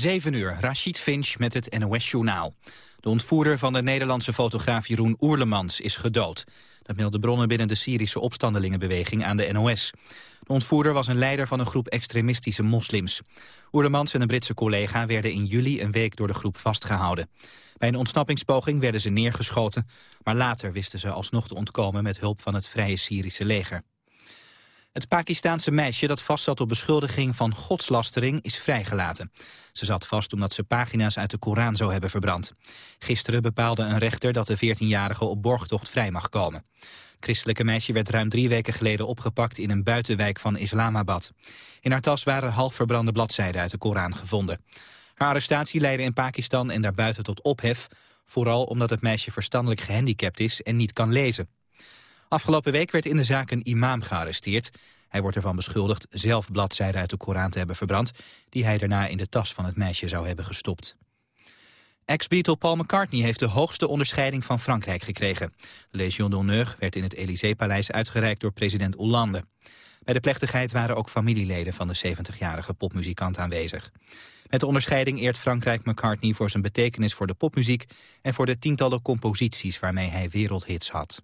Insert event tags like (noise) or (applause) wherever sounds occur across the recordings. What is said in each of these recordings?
7 uur, Rashid Finch met het NOS-journaal. De ontvoerder van de Nederlandse fotograaf Jeroen Oerlemans is gedood. Dat melden bronnen binnen de Syrische opstandelingenbeweging aan de NOS. De ontvoerder was een leider van een groep extremistische moslims. Oerlemans en een Britse collega werden in juli een week door de groep vastgehouden. Bij een ontsnappingspoging werden ze neergeschoten, maar later wisten ze alsnog te ontkomen met hulp van het Vrije Syrische leger. Het Pakistaanse meisje dat vastzat op beschuldiging van godslastering is vrijgelaten. Ze zat vast omdat ze pagina's uit de Koran zou hebben verbrand. Gisteren bepaalde een rechter dat de 14-jarige op borgtocht vrij mag komen. Het christelijke meisje werd ruim drie weken geleden opgepakt in een buitenwijk van Islamabad. In haar tas waren half verbrande bladzijden uit de Koran gevonden. Haar arrestatie leidde in Pakistan en daarbuiten tot ophef, vooral omdat het meisje verstandelijk gehandicapt is en niet kan lezen. Afgelopen week werd in de zaak een imam gearresteerd. Hij wordt ervan beschuldigd zelf bladzijden uit de Koran te hebben verbrand... die hij daarna in de tas van het meisje zou hebben gestopt. Ex-Beatle Paul McCartney heeft de hoogste onderscheiding van Frankrijk gekregen. De Légion d'honneur werd in het Élysée-paleis uitgereikt door president Hollande. Bij de plechtigheid waren ook familieleden van de 70-jarige popmuzikant aanwezig. Met de onderscheiding eert Frankrijk McCartney voor zijn betekenis voor de popmuziek... en voor de tientallen composities waarmee hij wereldhits had.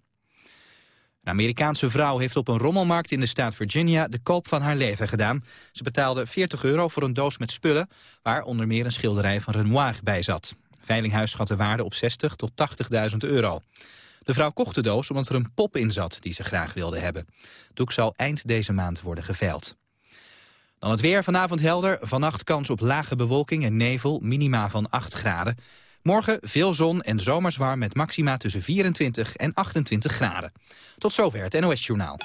Een Amerikaanse vrouw heeft op een rommelmarkt in de staat Virginia de koop van haar leven gedaan. Ze betaalde 40 euro voor een doos met spullen, waar onder meer een schilderij van Renoir bij zat. Veilinghuis schat de waarde op 60 tot 80.000 euro. De vrouw kocht de doos omdat er een pop in zat die ze graag wilde hebben. Doek zal eind deze maand worden geveild. Dan het weer, vanavond helder, vannacht kans op lage bewolking en nevel, minima van 8 graden. Morgen veel zon en zomers warm met maxima tussen 24 en 28 graden. Tot zover het NOS Journaal.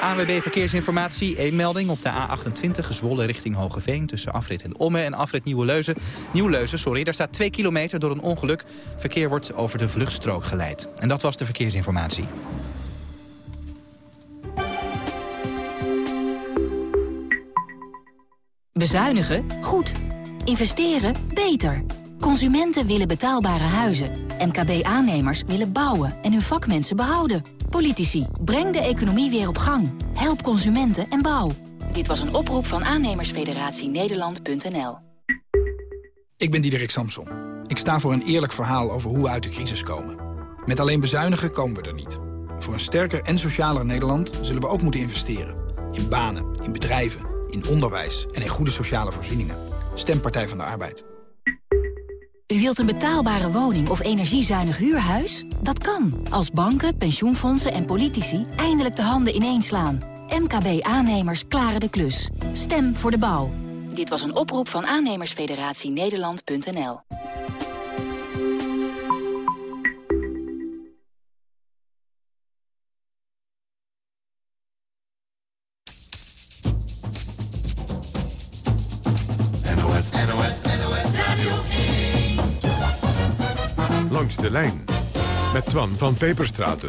ANWB Verkeersinformatie, één melding op de A28 gezwollen richting Hogeveen... tussen afrit en Omme en afrit Nieuwe-Leuzen. Nieuw-Leuzen, sorry, daar staat 2 kilometer door een ongeluk. Verkeer wordt over de vluchtstrook geleid. En dat was de verkeersinformatie. Bezuinigen? Goed. Investeren? Beter. Consumenten willen betaalbare huizen. MKB-aannemers willen bouwen en hun vakmensen behouden. Politici, breng de economie weer op gang. Help consumenten en bouw. Dit was een oproep van aannemersfederatie Nederland.nl. Ik ben Diederik Samson. Ik sta voor een eerlijk verhaal over hoe we uit de crisis komen. Met alleen bezuinigen komen we er niet. Voor een sterker en socialer Nederland zullen we ook moeten investeren. In banen, in bedrijven, in onderwijs en in goede sociale voorzieningen. Stem Partij van de Arbeid. U wilt een betaalbare woning of energiezuinig huurhuis? Dat kan, als banken, pensioenfondsen en politici eindelijk de handen ineens slaan. MKB-aannemers klaren de klus. Stem voor de bouw. Dit was een oproep van aannemersfederatie De lijn met Twan van Peperstraten.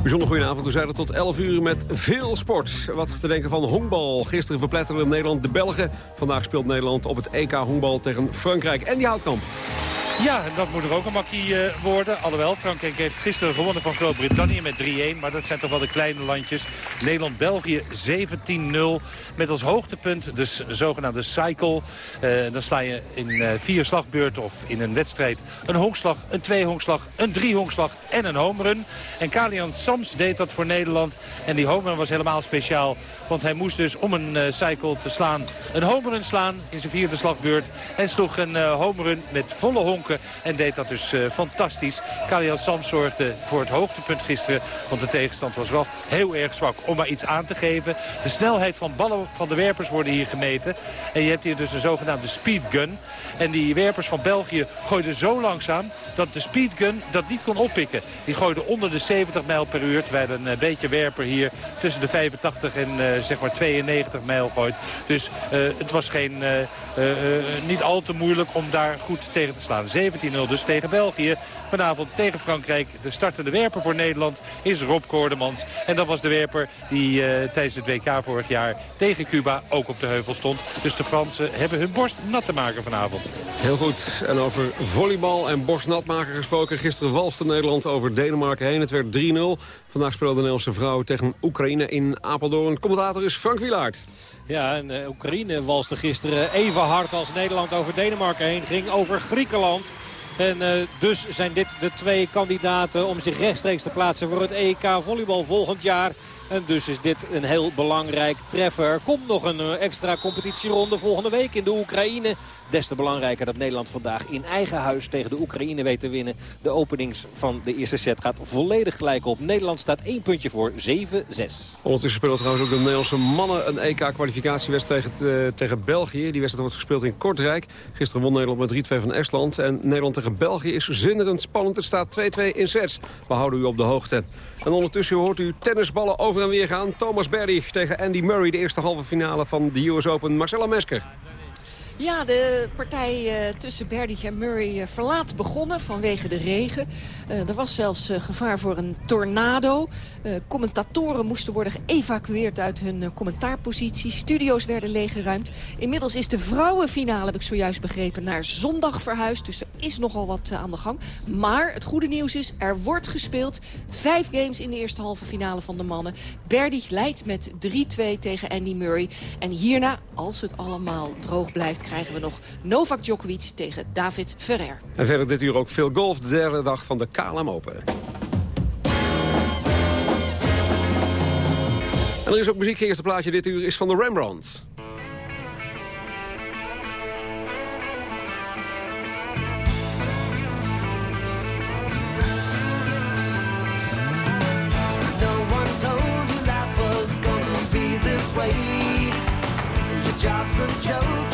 Bijzonder goedenavond. We zijn tot 11 uur met veel sport. Wat te denken van honkbal. Gisteren verpletterde Nederland de Belgen. Vandaag speelt Nederland op het EK honkbal tegen Frankrijk. En die Houtkamp. Ja, dat moet er ook een makkie uh, worden. Alhoewel, Frankrijk heeft gisteren gewonnen van Groot-Brittannië met 3-1. Maar dat zijn toch wel de kleine landjes. Nederland-België 17-0. Met als hoogtepunt de zogenaamde cycle. Uh, dan sta je in uh, vier slagbeurten of in een wedstrijd een honkslag, een tweehonkslag, een driehonkslag en een homerun. En Kalian Sams deed dat voor Nederland. En die homerun was helemaal speciaal. Want hij moest dus om een uh, cycle te slaan een homerun slaan in zijn vierde slagbeurt. En sloeg een homerun met volle en deed dat dus uh, fantastisch. Kalian Sam zorgde voor het hoogtepunt gisteren. Want de tegenstand was wel heel erg zwak. Om maar iets aan te geven. De snelheid van ballen van de werpers worden hier gemeten. En je hebt hier dus een zogenaamde speedgun. En die werpers van België gooiden zo langzaam dat de speedgun dat niet kon oppikken. Die gooide onder de 70 mijl per uur. Terwijl een uh, beetje werper hier tussen de 85 en uh, zeg maar 92 mijl gooit. Dus het was geen, niet al te moeilijk om daar goed tegen te slaan. 17-0 dus tegen België. Vanavond tegen Frankrijk. De startende werper voor Nederland is Rob Koordemans. En dat was de werper die tijdens het WK vorig jaar tegen Cuba ook op de heuvel stond. Dus de Fransen hebben hun borst nat te maken vanavond. Heel goed. En over volleybal en borst nat maken gesproken. Gisteren walste Nederland over Denemarken heen. Het werd 3-0. Vandaag speelde de Nederlandse vrouw tegen Oekraïne in Apeldoorn. Commentator is Frank Wilaert. Ja, en uh, Oekraïne walste gisteren even hard als Nederland over Denemarken heen ging. Over Griekenland. En uh, dus zijn dit de twee kandidaten om zich rechtstreeks te plaatsen voor het EK volleybal volgend jaar. En dus is dit een heel belangrijk treffer. Er komt nog een uh, extra competitieronde volgende week in de Oekraïne. Des te belangrijker dat Nederland vandaag in eigen huis tegen de Oekraïne weet te winnen. De openings van de eerste set gaat volledig gelijk op. Nederland staat één puntje voor 7-6. Ondertussen speelt trouwens ook de Nederlandse mannen een EK-kwalificatiewedstrijd tegen, uh, tegen België. Die wedstrijd wordt gespeeld in Kortrijk. Gisteren won Nederland met 3-2 van Estland. En Nederland tegen België is zinderend spannend. Het staat 2-2 in sets. We houden u op de hoogte. En ondertussen hoort u tennisballen over en weer gaan. Thomas Berdig tegen Andy Murray. De eerste halve finale van de US Open. Marcella Mesker. Ja, de partij uh, tussen Berdych en Murray uh, verlaat begonnen vanwege de regen. Uh, er was zelfs gevaar voor een tornado. commentatoren moesten worden geëvacueerd uit hun commentaarpositie. Studio's werden leeggeruimd. Inmiddels is de vrouwenfinale, heb ik zojuist begrepen, naar zondag verhuisd. Dus er is nogal wat aan de gang. Maar het goede nieuws is, er wordt gespeeld. Vijf games in de eerste halve finale van de mannen. Berdych leidt met 3-2 tegen Andy Murray. En hierna, als het allemaal droog blijft krijgen we nog Novak Djokovic tegen David Ferrer. En verder dit uur ook veel golf, de derde dag van de KLM Open. En er is ook muziek. Het eerste plaatje dit uur is van de Rembrandt. job's a joke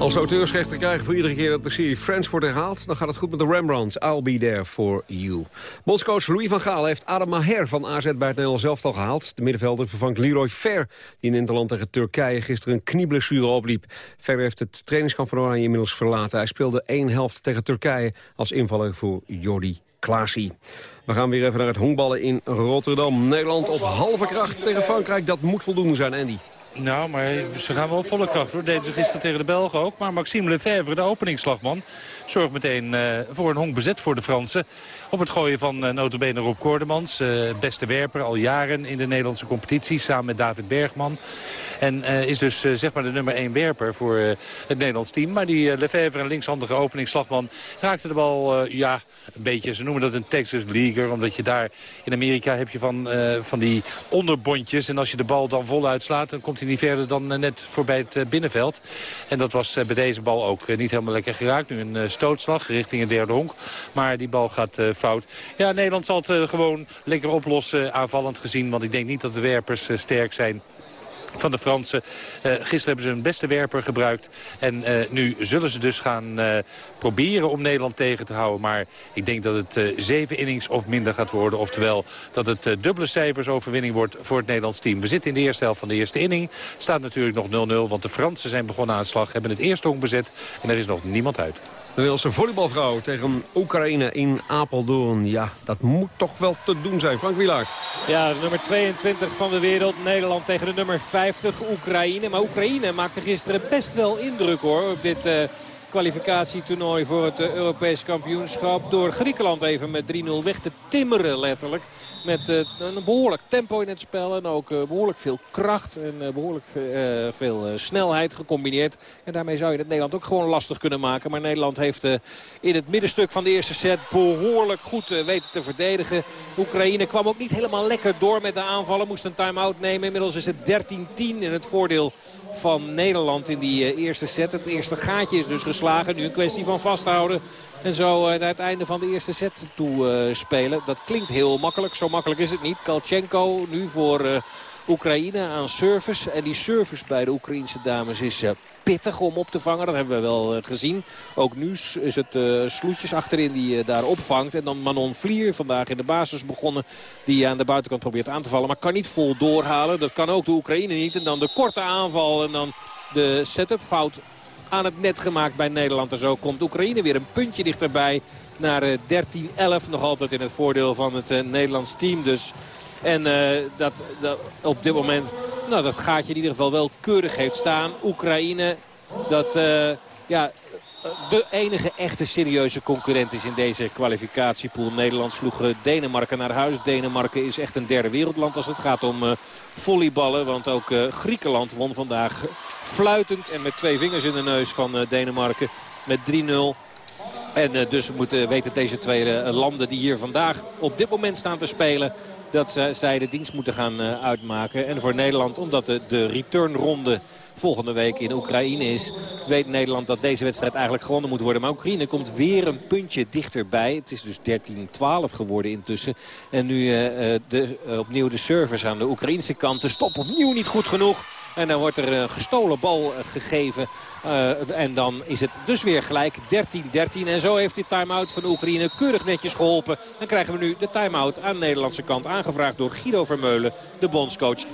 Als auteursrechten krijgen voor iedere keer dat de serie Friends wordt herhaald... dan gaat het goed met de Rembrandts. I'll be there for you. Bondscoach Louis van Gaal heeft Adam Maher van AZ bij het Nederlands elftal gehaald. De middenvelder vervangt Leroy Fer, die in Interland tegen Turkije gisteren een knieblessure opliep. Fer heeft het trainingskamp van Oranje inmiddels verlaten. Hij speelde één helft tegen Turkije als invaller voor Jordi Klaasie. We gaan weer even naar het honkballen in Rotterdam. Nederland op halve kracht tegen Frankrijk. Dat moet voldoende zijn, Andy. Nou, maar ze gaan wel volle kracht hoor. Deden ze gisteren tegen de Belgen ook. Maar Maxime Lefebvre, de openingsslagman, zorgt meteen uh, voor een honk bezet voor de Fransen. Op het gooien van uh, notabene Rob Koordemans. Uh, beste werper al jaren in de Nederlandse competitie. Samen met David Bergman. En uh, is dus zeg maar de nummer 1 werper voor het Nederlands team. Maar die Lefevre, een linkshandige openingsslagman, raakte de bal ja, een beetje... ze noemen dat een Texas Leaguer, omdat je daar in Amerika heb je van, van die onderbondjes. En als je de bal dan voluit slaat, dan komt hij niet verder dan net voorbij het binnenveld. En dat was bij deze bal ook niet helemaal lekker geraakt. Nu een stootslag richting een derde honk. Maar die bal gaat fout. Ja, Nederland zal het uh, gewoon lekker oplossen, aanvallend gezien. Want ik denk niet dat de werpers uh, sterk zijn van de Fransen. Gisteren hebben ze hun beste werper gebruikt. En nu zullen ze dus gaan proberen om Nederland tegen te houden. Maar ik denk dat het zeven innings of minder gaat worden. Oftewel dat het dubbele cijfers overwinning wordt voor het Nederlands team. We zitten in de eerste helft van de eerste inning. Staat natuurlijk nog 0-0. Want de Fransen zijn begonnen aan de slag. Hebben het eerste honk bezet. En er is nog niemand uit. De Nederlandse volleybalvrouw tegen Oekraïne in Apeldoorn. Ja, dat moet toch wel te doen zijn. Frank Wielaert. Ja, nummer 22 van de wereld. Nederland tegen de nummer 50 Oekraïne. Maar Oekraïne maakte gisteren best wel indruk hoor. Op dit uh, kwalificatietoernooi voor het uh, Europees kampioenschap. Door Griekenland even met 3-0 weg te timmeren letterlijk. Met uh, een behoorlijk tempo in het spel. En ook uh, behoorlijk veel kracht. En uh, behoorlijk veel snelheid gecombineerd. En daarmee zou je het Nederland ook gewoon lastig kunnen maken. Maar Nederland heeft in het middenstuk van de eerste set behoorlijk goed weten te verdedigen. Oekraïne kwam ook niet helemaal lekker door met de aanvallen. Moest een time-out nemen. Inmiddels is het 13-10 in het voordeel van Nederland in die eerste set. Het eerste gaatje is dus geslagen. Nu een kwestie van vasthouden. En zo naar het einde van de eerste set toe uh, spelen. Dat klinkt heel makkelijk. Zo makkelijk is het niet. Kalchenko nu voor uh, Oekraïne aan service. En die service bij de Oekraïnse dames is pittig om op te vangen. Dat hebben we wel gezien. Ook nu is het Sloetjes achterin die daar opvangt. En dan Manon Vlier vandaag in de basis begonnen. Die aan de buitenkant probeert aan te vallen. Maar kan niet vol doorhalen. Dat kan ook de Oekraïne niet. En dan de korte aanval en dan de setup fout aan het net gemaakt bij Nederland. En zo komt Oekraïne weer een puntje dichterbij naar 13-11. Nog altijd in het voordeel van het uh, Nederlands team dus. En uh, dat, dat, op dit moment, nou, dat gaatje in ieder geval wel keurig heeft staan. Oekraïne, dat ja, de enige echte serieuze concurrent is in deze kwalificatiepool. Nederland sloeg Denemarken naar huis. Denemarken is echt een derde wereldland als het gaat om volleyballen. Want ook Griekenland won vandaag fluitend en met twee vingers in de neus van uh, Denemarken met 3-0. En uh, dus moeten, weten deze twee uh, landen die hier vandaag op dit moment staan te spelen... dat zij de dienst moeten gaan uitmaken. En voor Nederland, omdat de, de returnronde volgende week in Oekraïne is... weet Nederland dat deze wedstrijd eigenlijk gewonnen moet worden. Maar Oekraïne komt weer een puntje dichterbij. Het is dus 13-12 geworden intussen. En nu de, opnieuw de service aan de Oekraïnse kant. De stop opnieuw niet goed genoeg. En dan wordt er een gestolen bal gegeven. Uh, en dan is het dus weer gelijk 13-13. En zo heeft die time-out van Oekraïne keurig netjes geholpen. Dan krijgen we nu de time-out aan de Nederlandse kant. Aangevraagd door Guido Vermeulen, de bondscoach. 13-13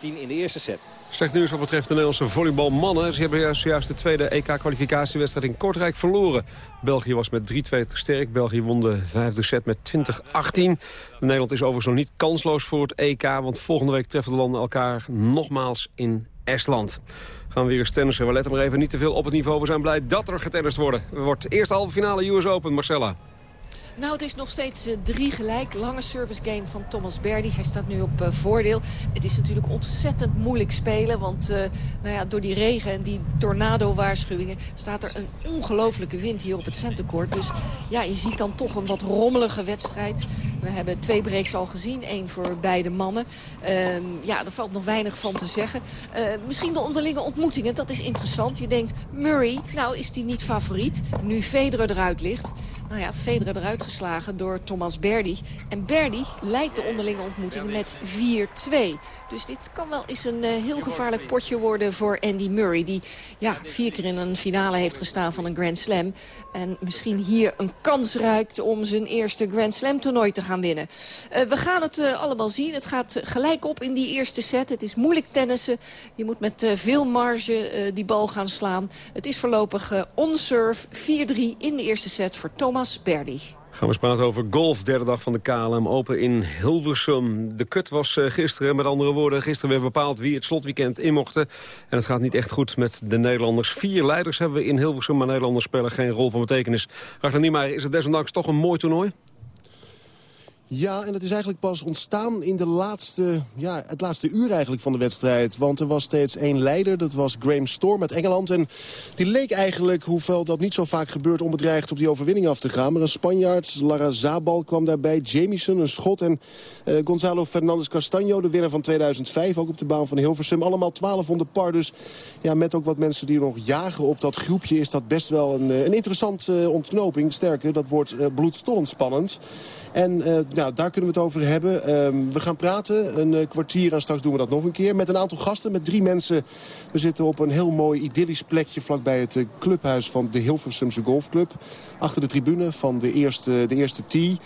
in de eerste set. Slecht nieuws wat betreft de Nederlandse volleybalmannen. Ze hebben zojuist de tweede EK-kwalificatiewedstrijd in Kortrijk verloren. België was met 3-2 te sterk. België won de vijfde set met 20-18. Nederland is overigens nog niet kansloos voor het EK... want volgende week treffen de landen elkaar nogmaals in Estland. Gaan we weer eens tennissen. We letten maar even niet te veel op het niveau. We zijn blij dat er getennist wordt. Het wordt eerste halve finale US Open, Marcella. Nou, het is nog steeds uh, drie gelijk. Lange service game van Thomas Berdy. Hij staat nu op uh, voordeel. Het is natuurlijk ontzettend moeilijk spelen. Want uh, nou ja, door die regen en die tornado-waarschuwingen... staat er een ongelofelijke wind hier op het centercourt. Dus ja, je ziet dan toch een wat rommelige wedstrijd. We hebben twee breaks al gezien. één voor beide mannen. ja, er valt nog weinig van te zeggen. misschien de onderlinge ontmoetingen, dat is interessant. Je denkt, Murray, nou is die niet favoriet. Nu Federer eruit ligt. Nou ja, Federer eruit door Thomas Berdy. En Berdy leidt de onderlinge ontmoetingen met 4-2. Dus dit kan wel eens een uh, heel gevaarlijk potje worden voor Andy Murray. Die ja, vier keer in een finale heeft gestaan van een Grand Slam. En misschien hier een kans ruikt om zijn eerste Grand Slam toernooi te gaan winnen. Uh, we gaan het uh, allemaal zien. Het gaat gelijk op in die eerste set. Het is moeilijk tennissen. Je moet met veel marge die bal gaan slaan. Het is voorlopig on-serve 4-3 in de eerste set voor Thomas Berdy. Gaan we eens praten over golf, derde dag van de KLM Open in Hilversum. De kut was eh, gisteren, met andere woorden, gisteren weer bepaald wie het slotweekend in mochten. En het gaat niet echt goed met de Nederlanders. Vier leiders hebben we in Hilversum, maar Nederlanders spelen geen rol van betekenis. Ragnar Niemeyer, is het desondanks toch een mooi toernooi? Ja, en het is eigenlijk pas ontstaan in de laatste, ja, het laatste uur eigenlijk van de wedstrijd. Want er was steeds één leider, dat was Graham Storm uit Engeland. En die leek eigenlijk, hoewel dat niet zo vaak gebeurt... onbedreigd op die overwinning af te gaan. Maar een Spanjaard, Lara Zabal, kwam daarbij. Jamieson, een Schot. En eh, Gonzalo Fernandez Castaño, de winnaar van 2005... ook op de baan van Hilversum. Allemaal 1200 par. Dus ja, met ook wat mensen die nog jagen op dat groepje... is dat best wel een, eh, een interessante eh, ontknoping. Sterker, dat wordt bloedstollend spannend. En eh, nou, daar kunnen we het over hebben. Ehm, we gaan praten, een eh, kwartier en straks doen we dat nog een keer. Met een aantal gasten, met drie mensen. We zitten op een heel mooi idyllisch plekje... vlakbij het eh, clubhuis van de Hilversumse Golfclub. Achter de tribune van de eerste, de eerste tee.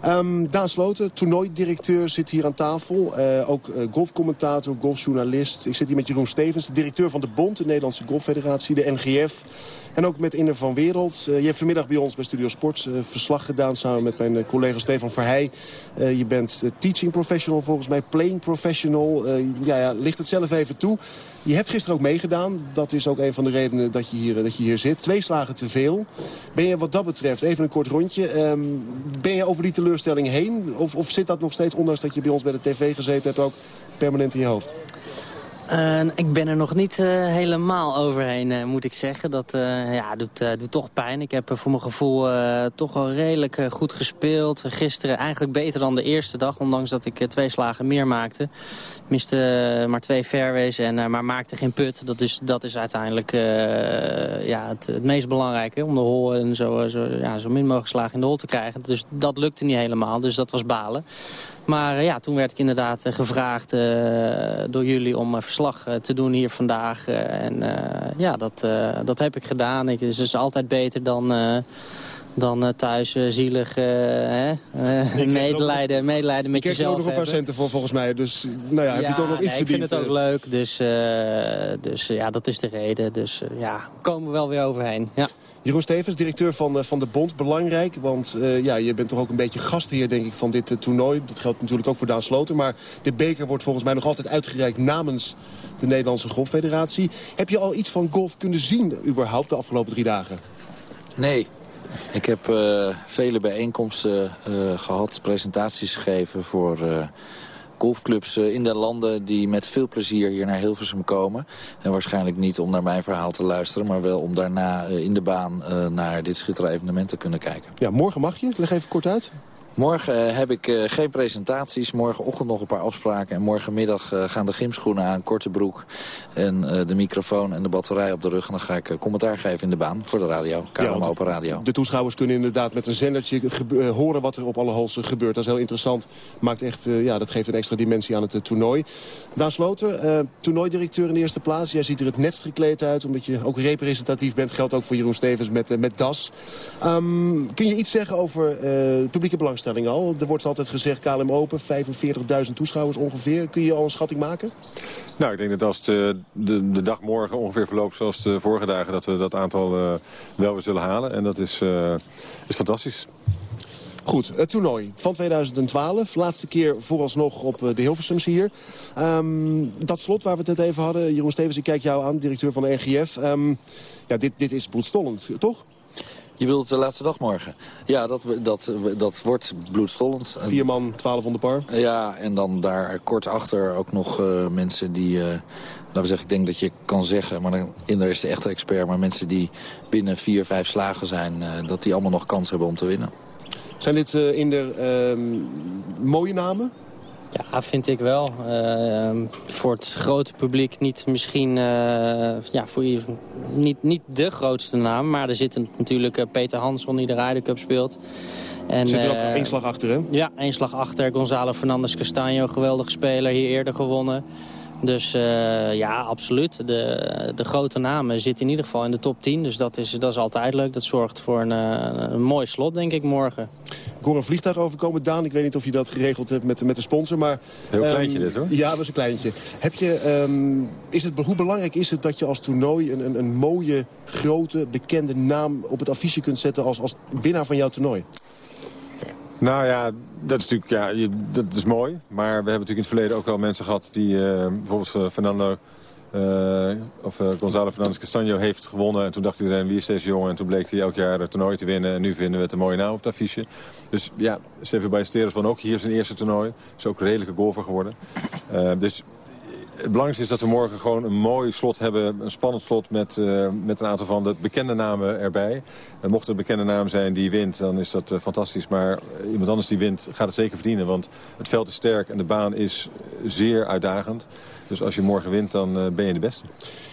Ehm, Daan Sloten, toernooidirecteur, zit hier aan tafel. Ook golfcommentator, golfjournalist. Ik zit hier met Jeroen Stevens, de directeur van de Bond... de Nederlandse Golffederatie, de NGF. En ook met Inner van Wereld. Eh, je hebt vanmiddag bij ons bij Studio Sport eh, verslag gedaan... samen met mijn eh, collega Stefan Verheij. Je bent teaching professional, volgens mij playing professional. Ja, ja, ligt het zelf even toe. Je hebt gisteren ook meegedaan. Dat is ook een van de redenen dat je hier, dat je hier zit. Twee slagen te veel. Ben je wat dat betreft, even een kort rondje... ehm, ben je over die teleurstelling heen? Of, of zit dat nog steeds, ondanks dat je bij ons bij de tv gezeten hebt... ook permanent in je hoofd? Eh, ik ben er nog niet eh, helemaal overheen, eh, moet ik zeggen. Dat ja, doet, doet toch pijn. Ik heb voor mijn gevoel toch wel redelijk goed gespeeld. Gisteren eigenlijk beter dan de eerste dag, ondanks dat ik twee slagen meer maakte. Miste maar twee fairways, en, maar maakte geen put. Dat is, dat is uiteindelijk ja, het, meest belangrijke, om de hol en zo, zo, ja, zo min mogelijk slagen in de hol te krijgen. Dus dat lukte niet helemaal, dus dat was balen. Maar ja, toen werd ik inderdaad gevraagd door jullie om verslag te doen hier vandaag. en ja, dat, dat heb ik gedaan. Ik, dus het is altijd beter dan dan thuis zielig hè? medelijden, medelijden met je jezelf Je nog een paar centen voor volgens mij, dus nou ja, heb je toch nog iets nee, verdiend. Ik vind het ook leuk, dus, dus ja, dat is de reden. Dus ja, komen we wel weer overheen. Ja. Jeroen Stevens, directeur van, van de Bond. Belangrijk, want uh, ja, je bent toch ook een beetje gastheer denk ik, van dit uh, toernooi. Dat geldt natuurlijk ook voor Daan Sloter. Maar de beker wordt volgens mij nog altijd uitgereikt namens de Nederlandse Golffederatie. Heb je al iets van golf kunnen zien überhaupt de afgelopen drie dagen? Nee, ik heb vele bijeenkomsten gehad, presentaties gegeven voor golfclubs in de landen die met veel plezier hier naar Hilversum komen. En waarschijnlijk niet om naar mijn verhaal te luisteren, maar wel om daarna in de baan naar dit schitterende evenement te kunnen kijken. Ja, morgen mag je. Leg even kort uit. Morgen heb ik uh, geen presentaties. Morgenochtend nog een paar afspraken. En morgenmiddag uh, gaan de gymschoenen aan, korte broek... en uh, de microfoon en de batterij op de rug. En dan ga ik commentaar geven in de baan voor de radio. KLM ja, Open Radio. De toeschouwers kunnen inderdaad met een zendertje horen wat er op alle halsen gebeurt. Dat is heel interessant. Maakt echt, ja, dat geeft een extra dimensie aan het toernooi. Daan Sloten, toernooidirecteur in de eerste plaats. Jij ziet er het netst gekleed uit, omdat je ook representatief bent. Geldt ook voor Jeroen Stevens met, met DAS. Um, kun je iets zeggen over publieke belangstelling? Al. Er wordt altijd gezegd KLM Open, 45.000 toeschouwers ongeveer. Kun je al een schatting maken? Nou, ik denk dat als de, de, de dag morgen ongeveer verloopt zoals de vorige dagen... dat we dat aantal uh, wel weer zullen halen. En dat is, uh, is fantastisch. Goed, het toernooi van 2012. Laatste keer vooralsnog op de Hilversums hier. Um, dat slot waar we het net even hadden. Jeroen Stevens, ik kijk jou aan, directeur van de NGF. Um, ja, dit, dit is bloedstollend, toch? Je bedoelt de laatste dag morgen? Ja, dat, dat, dat wordt bloedstollend. Vier man, 1200 par? Ja, en dan daar kort achter ook nog uh, mensen die... Uh, laten we zeggen, ik denk dat je kan zeggen... maar dan, Inder is de echte expert... maar mensen die binnen vier, vijf slagen zijn... Uh, dat die allemaal nog kans hebben om te winnen. Zijn dit Inder mooie namen? Ja, vind ik wel. Uh, voor het grote publiek niet misschien uh, ja, voor niet, niet de grootste naam. Maar er zit natuurlijk uh, Peter Hansson die de Ryder Cup speelt. En, zit er ook één slag achter, hè? Ja, één slag achter. Gonzalo Fernandez Castaño, geweldige speler, hier eerder gewonnen. Dus uh, ja, absoluut. De, de grote namen zitten in ieder geval in de top 10. Dus dat is, dat is altijd leuk. Dat zorgt voor een, uh, een mooi slot, denk ik, morgen. Ik hoor een vliegtuig overkomen. Daan, ik weet niet of je dat geregeld hebt met, met de sponsor. Maar, Heel kleintje um, dit, hoor. Ja, dat is een kleintje. Heb je, um, is het, hoe belangrijk is het dat je als toernooi... een, een, een mooie, grote, bekende naam op het affiche kunt zetten... als, als winnaar van jouw toernooi? Nou ja, dat is natuurlijk ja, dat is mooi. Maar we hebben natuurlijk in het verleden ook wel mensen gehad die eh, bijvoorbeeld eh, Fernando... eh, of Gonzalo Fernandez Castanjo heeft gewonnen. En toen dacht iedereen, wie is deze jongen? En toen bleek hij elk jaar het toernooi te winnen. En nu vinden we het een mooie naam op het affiche. Dus ja, Sevi Ballesteros won ook hier zijn eerste toernooi. Is ook redelijke golfer geworden. Dus het belangrijkste is dat we morgen gewoon een mooi slot hebben. Een spannend slot met, eh, met een aantal van de bekende namen erbij. En mocht er een bekende naam zijn die wint, dan is dat eh, fantastisch. Maar eh, iemand anders die wint, gaat het zeker verdienen. Want het veld is sterk en de baan is zeer uitdagend. Dus als je morgen wint, dan eh, ben je de beste.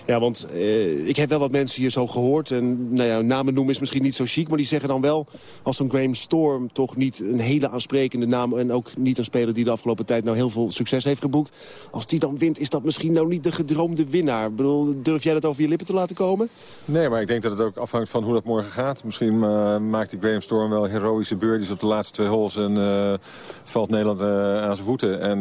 Ja, want eh, ik heb wel wat mensen hier zo gehoord. En nou ja, namen noemen is misschien niet zo chic. Maar die zeggen dan wel, als zo'n Graham Storm toch niet een hele aansprekende naam... en ook niet een speler die de afgelopen tijd nou heel veel succes heeft geboekt... als die dan wint, is dat misschien nou niet de gedroomde winnaar. Ik bedoel, durf jij dat over je lippen te laten komen? Nee, maar ik denk dat het ook afhangt van hoe dat morgen gaat. Misschien eh, maakt die Graham Storm wel heroïsche birdies op de laatste twee holes... en valt Nederland aan zijn voeten. En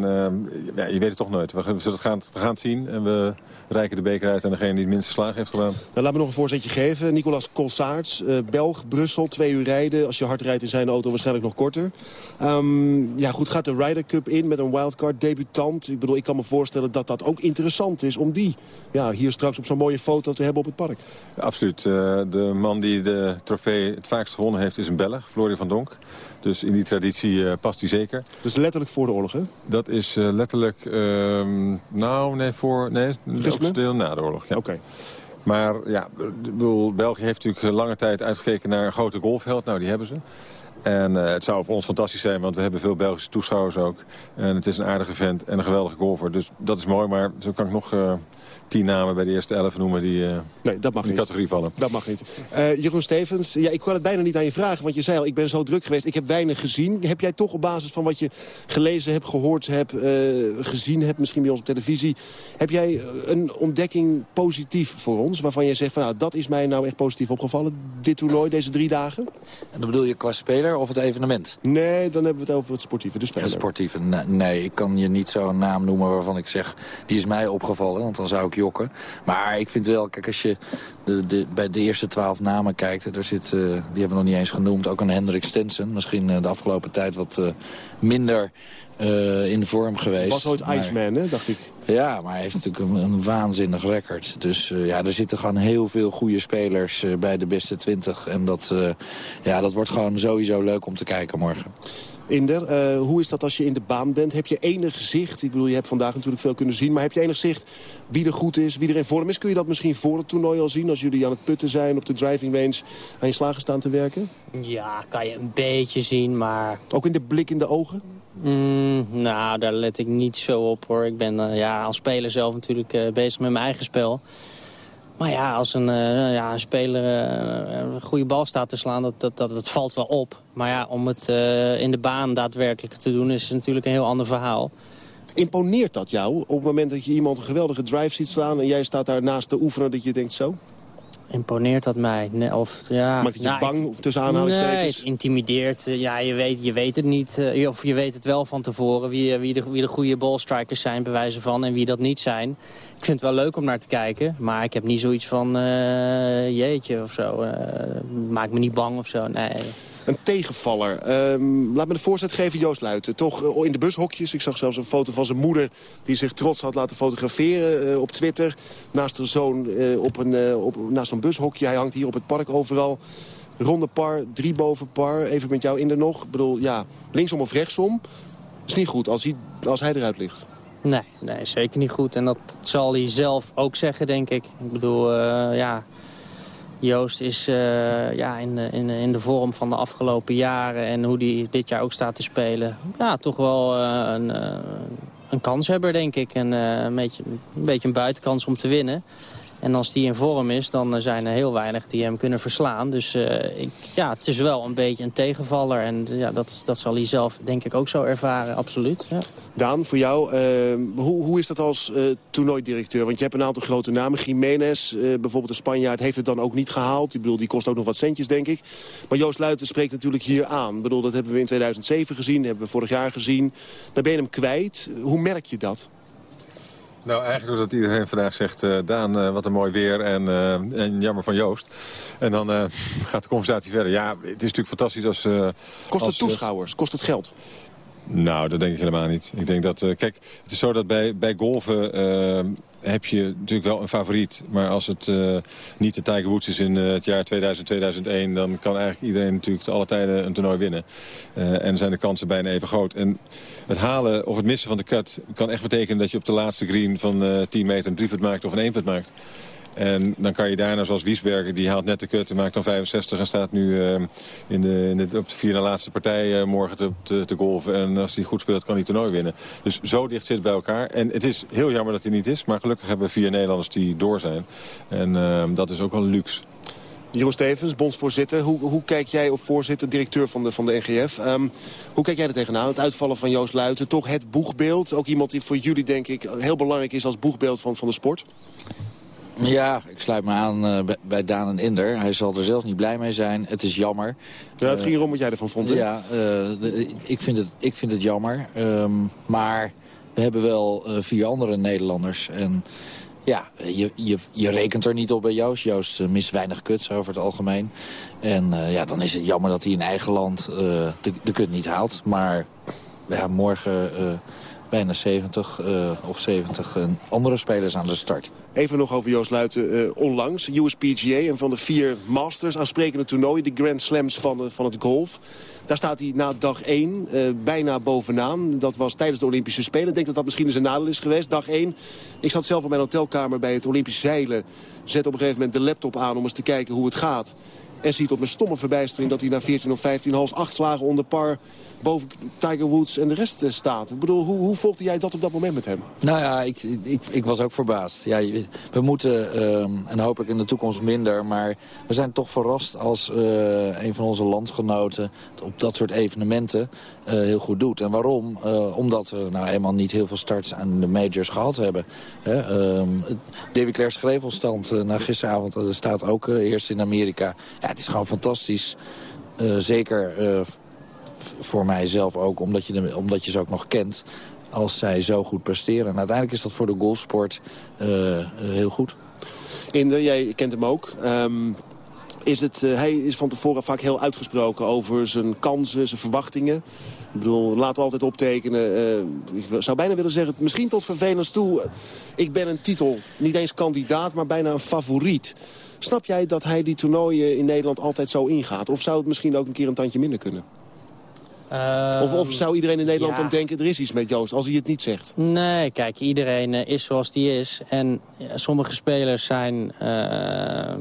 ja, je weet het toch nooit. We zullen het gaan, we gaan het zien en we reiken de beker uit... aan degene die het minste slagen heeft gedaan. Nou, laat me nog een voorzetje geven. Nicolas Colsaerts, eh, Belg, Brussel, twee uur rijden. Als je hard rijdt in zijn auto waarschijnlijk nog korter. Ehm, ja, goed, gaat de Ryder Cup in met een wildcard debutant. Ik bedoel, ik kan me voorstellen dat dat ook interessant is... om die ja, hier straks op zo'n mooie foto te hebben op het park. Ja, absoluut. Eh, de man die de trofee het vaakst gewonnen heeft is een Belg, Floris van Donk. Dus in die traditie eh, past hij zeker. Dus letterlijk voor de oorlog, hè? Dat is eh, letterlijk, ehm, nou nee, voor, nee, stil na de oorlog. Ja. Oké. Maar ja, ik bedoel, België heeft natuurlijk lange tijd uitgekeken naar een grote golfheld. Nou, die hebben ze. En eh, het zou voor ons fantastisch zijn, want we hebben veel Belgische toeschouwers ook. En het is een aardige vent en een geweldige golfer. Dus dat is mooi, maar zo kan ik nog eh, tien namen bij de eerste elf noemen die eh, Nee, dat mag in die niet. categorie vallen. Dat mag niet. Eh, Jeroen Stevens, ja, ik kan het bijna niet aan je vragen. Want je zei al, ik ben zo druk geweest. Ik heb weinig gezien. Heb jij toch op basis van wat je gelezen hebt, gehoord hebt, eh, gezien hebt, misschien bij ons op televisie. Heb jij een ontdekking positief voor ons? Waarvan jij zegt, van, nou, dat is mij nou echt positief opgevallen. Dit toernooi, deze drie dagen? En dan bedoel je qua speler of het evenement? Nee, dan hebben we het over het sportieve. De speler. Het sportieve. Nee, nee, ik kan je niet zo'n naam noemen waarvan ik zeg... die is mij opgevallen, want dan zou ik jokken. Maar ik vind wel, kijk, als je de, de, bij de eerste twaalf namen kijkt... Daar zit, eh, die hebben we nog niet eens genoemd, ook een Hendrik Stensen. Misschien eh, de afgelopen tijd wat eh, minder in vorm geweest. Was ooit Iceman, hè, dacht ik. ja, maar hij heeft natuurlijk een, een waanzinnig record. Dus ja, er zitten gewoon heel veel goede spelers bij de beste 20. En dat, ja, dat wordt gewoon sowieso leuk om te kijken morgen. Inder, eh, hoe is dat als je in de baan bent? Heb je enig zicht? Ik bedoel, je hebt vandaag natuurlijk veel kunnen zien. Maar heb je enig zicht wie er goed is, wie er in vorm is? Kun je dat misschien voor het toernooi al zien? Als jullie aan het putten zijn, op de driving range aan je slagen staan te werken? Ja, kan je een beetje zien, maar... Ook in de blik in de ogen? Mm, nou, daar let ik niet zo op hoor. Ik ben eh, ja, als speler zelf natuurlijk eh, bezig met mijn eigen spel. Maar ja, als een, eh, ja, een speler eh, een goede bal staat te slaan, dat, dat, dat, valt wel op. Maar ja, om het eh, in de baan daadwerkelijk te doen is natuurlijk een heel ander verhaal. Imponeert dat jou op het moment dat je iemand een geweldige drive ziet slaan... en jij staat daar naast de oefener dat je denkt zo? Imponeert dat mij? Nee, of, ja, Maakt het je nou, bang, tussen Nee, aanhalingstekens? het intimideert. Eh, Ja, je weet, je weet het niet. eh, Of je weet het wel van tevoren. Wie, eh, wie, de, wie de goede ballstrikers zijn, bij wijze van. En wie dat niet zijn. Ik vind het wel leuk om naar te kijken. Maar ik heb niet zoiets van... jeetje of zo. eh, maak me niet bang of zo. Nee. Een tegenvaller. Ehm, laat me de voorzet geven, Joost Luiten. Toch eh, in de bushokjes. Ik zag zelfs een foto van zijn moeder... die zich trots had laten fotograferen eh, op Twitter. Naast haar zoon eh, op een, op, naast een bushokje. Hij hangt hier op het park overal. Ronde par, drie boven par. Even met jou in de nog. Ik bedoel, ja, linksom of rechtsom. Is niet goed als hij, als hij eruit ligt. Nee, nee, zeker niet goed. En dat zal hij zelf ook zeggen, denk ik. Ik bedoel, ja... Joost is eh, ja, in, in, in de vorm van de afgelopen jaren... en hoe hij dit jaar ook staat te spelen... ja, toch wel eh, een, eh, een kanshebber, denk ik. En, een, beetje, een beetje een buitenkans om te winnen. En als die in vorm is, dan eh, zijn er heel weinig die hem kunnen verslaan. Dus eh, ik, ja, het is wel een beetje een tegenvaller. En eh, ja, dat, dat zal hij zelf, denk ik, ook zo ervaren, absoluut. Ja. Daan, voor jou, hoe, hoe is dat als toernooidirecteur? Want je hebt een aantal grote namen. Jiménez, bijvoorbeeld de Spanjaard, heeft het dan ook niet gehaald. Ik bedoel, die kost ook nog wat centjes, denk ik. Maar Joost Luiten spreekt natuurlijk hier aan. Ik bedoel, dat hebben we in 2007 gezien, dat hebben we vorig jaar gezien. Dan ben je hem kwijt. Hoe merk je dat? Nou, eigenlijk doordat iedereen vandaag zegt... eh, Daan, eh, wat een mooi weer en, eh, en jammer van Joost. En dan (laughs) gaat de conversatie verder. Ja, het is natuurlijk fantastisch als... Kost als, het toeschouwers? Kost het geld? Nou, dat denk ik helemaal niet. Ik denk dat, eh, kijk, het is zo dat bij, bij golven eh, heb je natuurlijk wel een favoriet. Maar als het eh, niet de Tiger Woods is in het jaar 2000, 2001... dan kan eigenlijk iedereen natuurlijk te alle tijden een toernooi winnen. En zijn de kansen bijna even groot. En het halen of het missen van de cut kan echt betekenen... dat je op de laatste green van eh 10 meter een driepunt maakt of een éénpunt maakt. En dan kan je daarna, zoals Wiesberger, die haalt net de kut... en maakt dan 65 en staat nu eh, in de, in op de vier na laatste partij eh, morgen te, te, golven. En als hij goed speelt, kan hij toernooi winnen. Dus zo dicht zit bij elkaar. En het is heel jammer dat hij niet is. Maar gelukkig hebben we vier Nederlanders die door zijn. En eh, dat is ook wel een luxe. Jeroen Stevens, bondsvoorzitter. Hoe, hoe kijk jij, of voorzitter, directeur van de, van de NGF... ehm, hoe kijk jij er tegenaan? Het uitvallen van Joost Luiten, toch het boegbeeld. Ook iemand die voor jullie, denk ik, heel belangrijk is als boegbeeld van, van de sport. Ja, ik sluit me aan eh, bij- Daan en Inder. Hij zal er zelf niet blij mee zijn. Het is jammer. Ja, het Eh, ging erom wat jij ervan vond, hè? Ja, eh, de- ik, vind het, ik vind het jammer. Ehm, maar we hebben wel vier andere Nederlanders. En ja, je, je, je rekent er niet op bij Joost. Joost mist weinig kuts over het algemeen. En ja, dan is het jammer dat hij in eigen land de, de kut niet haalt. Maar ja, morgen bijna 70 eh, of 70 eh, andere spelers aan de start. Even nog over Joost Luiten eh, onlangs. USPGA, een van de vier Masters aansprekende toernooien. De Grand Slams van, van het golf. Daar staat hij na dag 1 eh, bijna bovenaan. Dat was tijdens de Olympische Spelen. Ik denk dat dat misschien zijn nadeel is geweest. Dag 1. Ik zat zelf op mijn hotelkamer bij het Olympisch zeilen. Zet op een gegeven moment de laptop aan om eens te kijken hoe het gaat. En zie tot mijn stomme verbijstering dat hij na 14 of 15 hals acht slagen onder par boven Tiger Woods en de rest eh, staat. Ik bedoel, hoe, hoe volgde jij dat op dat moment met hem? Nou ja, ik, ik, ik was ook verbaasd. Ja, we moeten, ehm, en hopelijk in de toekomst minder... maar we zijn toch verrast als eh, een van onze landgenoten... op dat soort evenementen eh, heel goed doet. En waarom? Omdat we nou eenmaal niet heel veel starts aan de majors gehad hebben. Hè? ehm, het- David Claire's grevelstand uh, na gisteravond staat ook eerst in Amerika. Het is gewoon fantastisch. Eh, zeker eh, voor mijzelf ook, omdat je, omdat je ze ook nog kent als zij zo goed presteren. En uiteindelijk is dat voor de golfsport eh, heel goed. Inder, jij kent hem ook. Ehm, is het, hij is van tevoren vaak heel uitgesproken over zijn kansen, zijn verwachtingen. Ik bedoel, laten we altijd optekenen. ik zou bijna willen zeggen, misschien tot vervelend toe. Ik ben een titel, niet eens kandidaat, maar bijna een favoriet. Snap jij dat hij die toernooien in Nederland altijd zo ingaat? Of zou het misschien ook een keer een tandje minder kunnen? Of, of zou iedereen in Nederland ja. dan denken, er is iets met Joost, als hij het niet zegt? Nee, kijk, iedereen eh, is zoals die is. En ja, sommige spelers zijn... eh,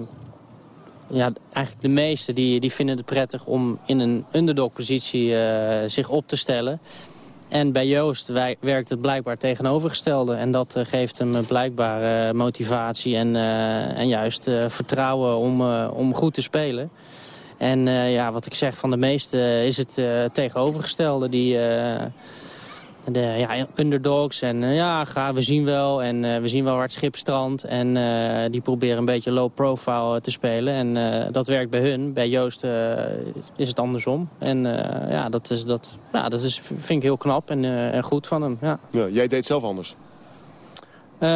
ja, eigenlijk de meeste die, die vinden het prettig om in een underdog-positie eh, zich op te stellen. En bij Joost werkt het blijkbaar tegenovergestelde. En dat eh, geeft hem eh, blijkbaar eh, motivatie en, en juist vertrouwen om, om goed te spelen. En ja, wat ik zeg, van de meeste is het tegenovergestelde. Die, de ja, underdogs en eh, ja, ga, we zien wel. En eh, we zien wel waar het schip strandt. En eh, die proberen een beetje low profile eh, te spelen. En eh, dat werkt bij hun. Bij Joost eh, is het andersom. En eh, ja, dat, is, dat, ja, dat is, vind ik heel knap en, eh, en goed van hem. Ja. Ja, jij deed het zelf anders. Eh,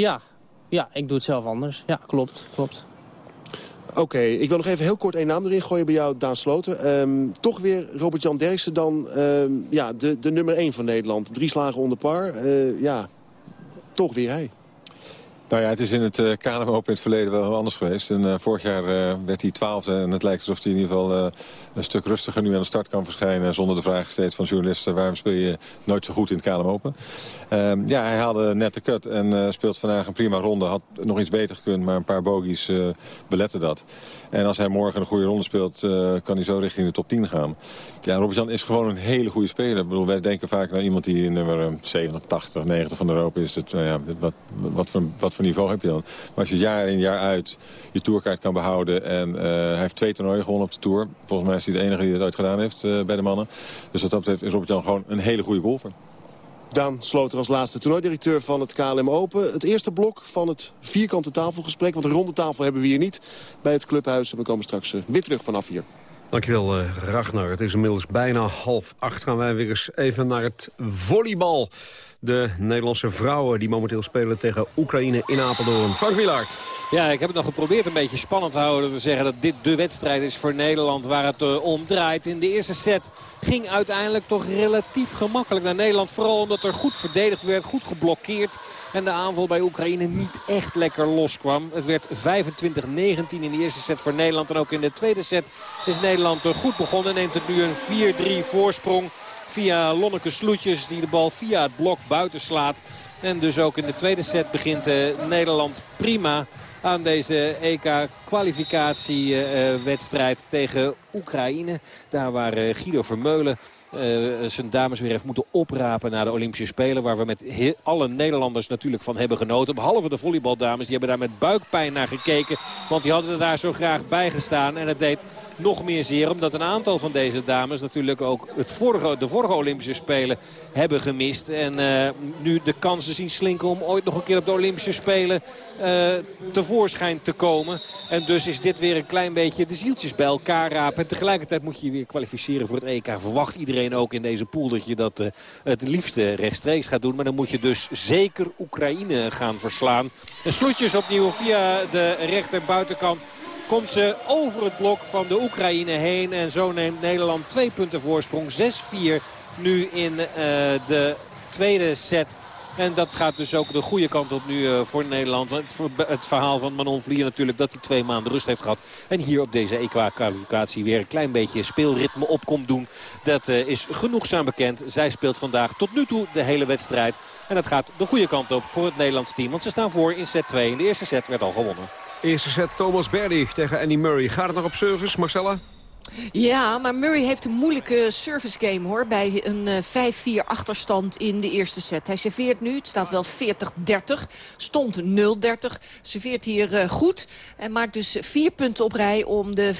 ja. ja, ik doe het zelf anders. Ja, klopt. klopt. Oké, ik wil nog even heel kort één naam erin gooien bij jou, Daan Sloten. Ehm, toch weer Robert-Jan Derksen dan ehm, ja, de, de nummer 1 van Nederland. Drie slagen onder par. Eh, ja, toch weer hij. Nou ja, het is in het uh, KLM Open in het verleden wel anders geweest. En, uh, vorig jaar uh, werd hij twaalfde en het lijkt alsof hij in ieder geval een stuk rustiger nu aan de start kan verschijnen. Zonder de vraag steeds van journalisten waarom speel je nooit zo goed in het KLM Open. Uh, ja, hij haalde net de cut en speelt vandaag een prima ronde. Had nog iets beter gekund, maar een paar bogies beletten dat. En als hij morgen een goede ronde speelt, kan hij zo richting de top 10 gaan. Ja, Robert-Jan is gewoon een hele goede speler. Ik bedoel, wij denken vaak naar iemand die nummer 70, 80, 90 van Europa is. Het, nou ja, wat, wat, voor, wat voor niveau heb je dan? Maar als je jaar in jaar uit je tourkaart kan behouden... en uh, hij heeft twee toernooien gewonnen op de Tour. Volgens mij is hij de enige die het ooit gedaan heeft uh, bij de mannen. Dus wat dat betreft is Robert-Jan gewoon een hele goede golfer. Daan Sloter als laatste toernooidirecteur van het KLM Open. Het eerste blok van het vierkante tafelgesprek. Want een ronde tafel hebben we hier niet bij het clubhuis. En we komen straks uh, weer terug vanaf hier. Dankjewel uh, Ragnar. Het is inmiddels bijna half acht. Gaan wij weer eens even naar het volleybal. De Nederlandse vrouwen die momenteel spelen tegen Oekraïne in Apeldoorn. Frank Wielaert. Ja, ik heb het nog geprobeerd een beetje spannend te houden. Te zeggen dat dit de wedstrijd is voor Nederland waar het uh, om draait. In de eerste set ging uiteindelijk toch relatief gemakkelijk naar Nederland. Vooral omdat er goed verdedigd werd, goed geblokkeerd. En de aanval bij Oekraïne niet echt lekker loskwam. Het werd 25-19 in de eerste set voor Nederland. En ook in de tweede set is Nederland goed begonnen. Neemt het nu een 4-3 voorsprong via Lonneke Sloetjes die de bal via het blok buiten slaat. En dus ook in de tweede set begint uh, Nederland prima aan deze EK-kwalificatiewedstrijd tegen Oekraïne. Daar waar uh, Guido Vermeulen uh, zijn dames weer heeft moeten oprapen naar de Olympische Spelen. Waar we met alle Nederlanders natuurlijk van hebben genoten. Behalve de volleybaldames. Die hebben daar met buikpijn naar gekeken. Want die hadden er daar zo graag bij gestaan. En het deed nog meer zeer. Omdat een aantal van deze dames natuurlijk ook het vorige, de vorige Olympische Spelen hebben gemist. En uh, nu de kansen zien slinken om ooit nog een keer op de Olympische Spelen uh, tevoorschijn te komen. En dus is dit weer een klein beetje de zieltjes bij elkaar rapen. En tegelijkertijd moet je je weer kwalificeren voor het EK. Verwacht iedereen ook in deze pool dat je dat uh, het liefste rechtstreeks gaat doen. Maar dan moet je dus zeker Oekraïne gaan verslaan. En sloetjes opnieuw via de rechter buitenkant komt ze over het blok van de Oekraïne heen. En zo neemt Nederland twee punten voorsprong. 6-4 nu in uh, de tweede set. En dat gaat dus ook de goede kant op nu uh, voor Nederland. Het, verhaal van Manon Vlier natuurlijk dat hij twee maanden rust heeft gehad. En hier op deze EK-kwalificatie weer een klein beetje speelritme op komt doen. Dat uh, is genoegzaam bekend. Zij speelt vandaag tot nu toe de hele wedstrijd. En dat gaat de goede kant op voor het Nederlands team. Want ze staan voor in set 2. In de eerste set werd al gewonnen. Eerste set Thomas Berdy tegen Andy Murray. Gaat het nog op service, Marcella? Ja, maar Murray heeft een moeilijke service game hoor. Bij een uh, 5-4 achterstand in de eerste set. Hij serveert nu, het staat wel 40-30. Stond 0-30. Serveert hier uh, goed. En maakt dus vier punten op rij om de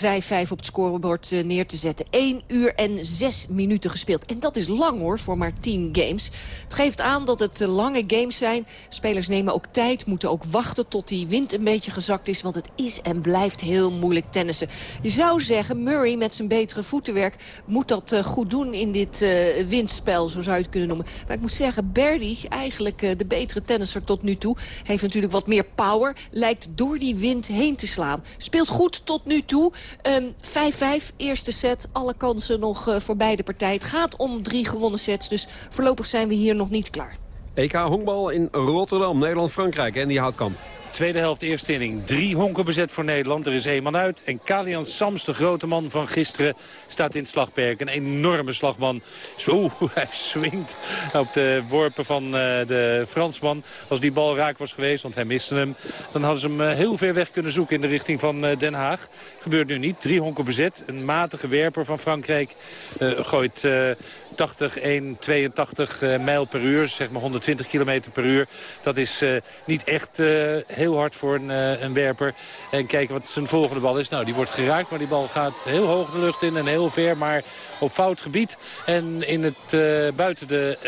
5-5 op het scorebord uh, neer te zetten. 1 uur en 6 minuten gespeeld. En dat is lang hoor, voor maar 10 games. Het geeft aan dat het lange games zijn. Spelers nemen ook tijd, moeten ook wachten tot die wind een beetje gezakt is. Want het is en blijft heel moeilijk tennissen. Je zou zeggen, Murray met zijn betere voetenwerk moet dat uh, goed doen in dit uh, windspel, zo zou je het kunnen noemen. Maar ik moet zeggen, Berdy, eigenlijk uh, de betere tennisser tot nu toe, heeft natuurlijk wat meer power, lijkt door die wind heen te slaan. Speelt goed tot nu toe. 5-5, um, eerste set, alle kansen nog voor beide partijen. Het gaat om drie gewonnen sets, dus voorlopig zijn we hier nog niet klaar. EK honkbal in Rotterdam, Nederland-Frankrijk en die houtkamp. Tweede helft, eerste inning. Drie honken bezet voor Nederland. Er is één man uit. En Kalian Sams, de grote man van gisteren, staat in het slagperk. Een enorme slagman. Oeh, (laughs) hij swingt op de worpen van uh, de Fransman. Als die bal raak was geweest, want hij miste hem... dan hadden ze hem uh, heel ver weg kunnen zoeken in de richting van uh, Den Haag. Gebeurt nu niet. Drie honken bezet. Een matige werper van Frankrijk gooit... 80, 1, 82 uh, mijl per uur, zeg maar 120 kilometer per uur. Dat is uh, niet echt uh, heel hard voor een, een, werper. En kijken wat zijn volgende bal is. Nou, die wordt geraakt, maar die bal gaat heel hoog de lucht in en heel ver, maar op fout gebied. En in het, buiten de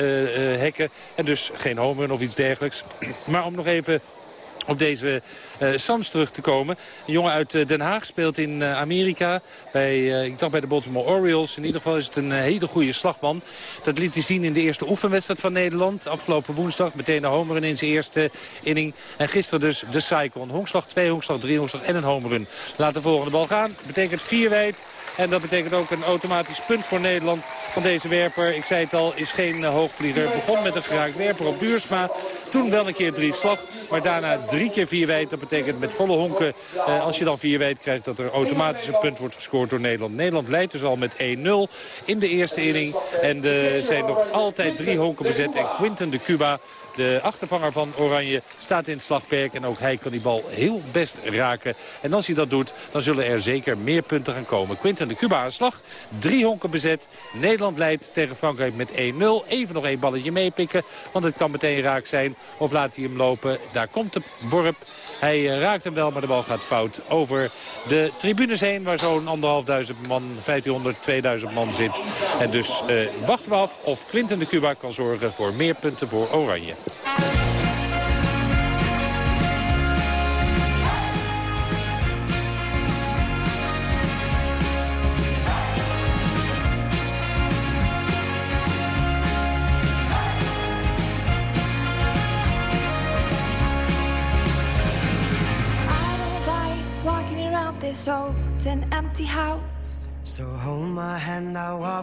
hekken. En dus geen homer of iets dergelijks. (clears throat) Maar om nog even op deze Sams terug te komen. Een jongen uit uh, Den Haag speelt in uh, Amerika. Bij, ik dacht bij de Baltimore Orioles. In ieder geval is het een hele goede slagman. Dat liet hij zien in de eerste oefenwedstrijd van Nederland. Afgelopen woensdag meteen de homerun in zijn eerste inning. En gisteren dus de. Een honkslag, twee honkslag, drie honkslag en een homerun. Laat de volgende bal gaan. Betekent vier wijd. En dat betekent ook een automatisch punt voor Nederland van deze werper. Ik zei het al, is geen hoogvlieger. Begon met een geraakt werper op Duursma. Toen wel een keer drie slag. Maar daarna drie keer vier wijd. Dat betekent met volle honken, eh, als je dan vier wijd krijgt... dat er automatisch een punt wordt gescoord door Nederland. Nederland leidt dus al met 1-0 in de eerste inning. En er zijn nog altijd drie honken bezet. En Quinten de Cuba de achtervanger van Oranje staat in het slagperk. En ook hij kan die bal heel best raken. En als hij dat doet, dan zullen er zeker meer punten gaan komen. Quinten de Cuba aan slag. Drie honken bezet. Nederland leidt tegen Frankrijk met 1-0. Even nog één balletje meepikken. Want het kan meteen raak zijn. Of laat hij hem lopen. Daar komt de worp. Hij raakt hem wel, maar de bal gaat fout over de tribunes heen. Waar zo'n anderhalfduizend man, 1500, 2000 man zit. En dus uh, wachten we af of Quinten de Cuba kan zorgen voor meer punten voor Oranje.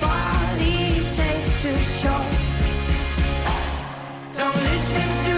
bodies safe to shore. Don't listen to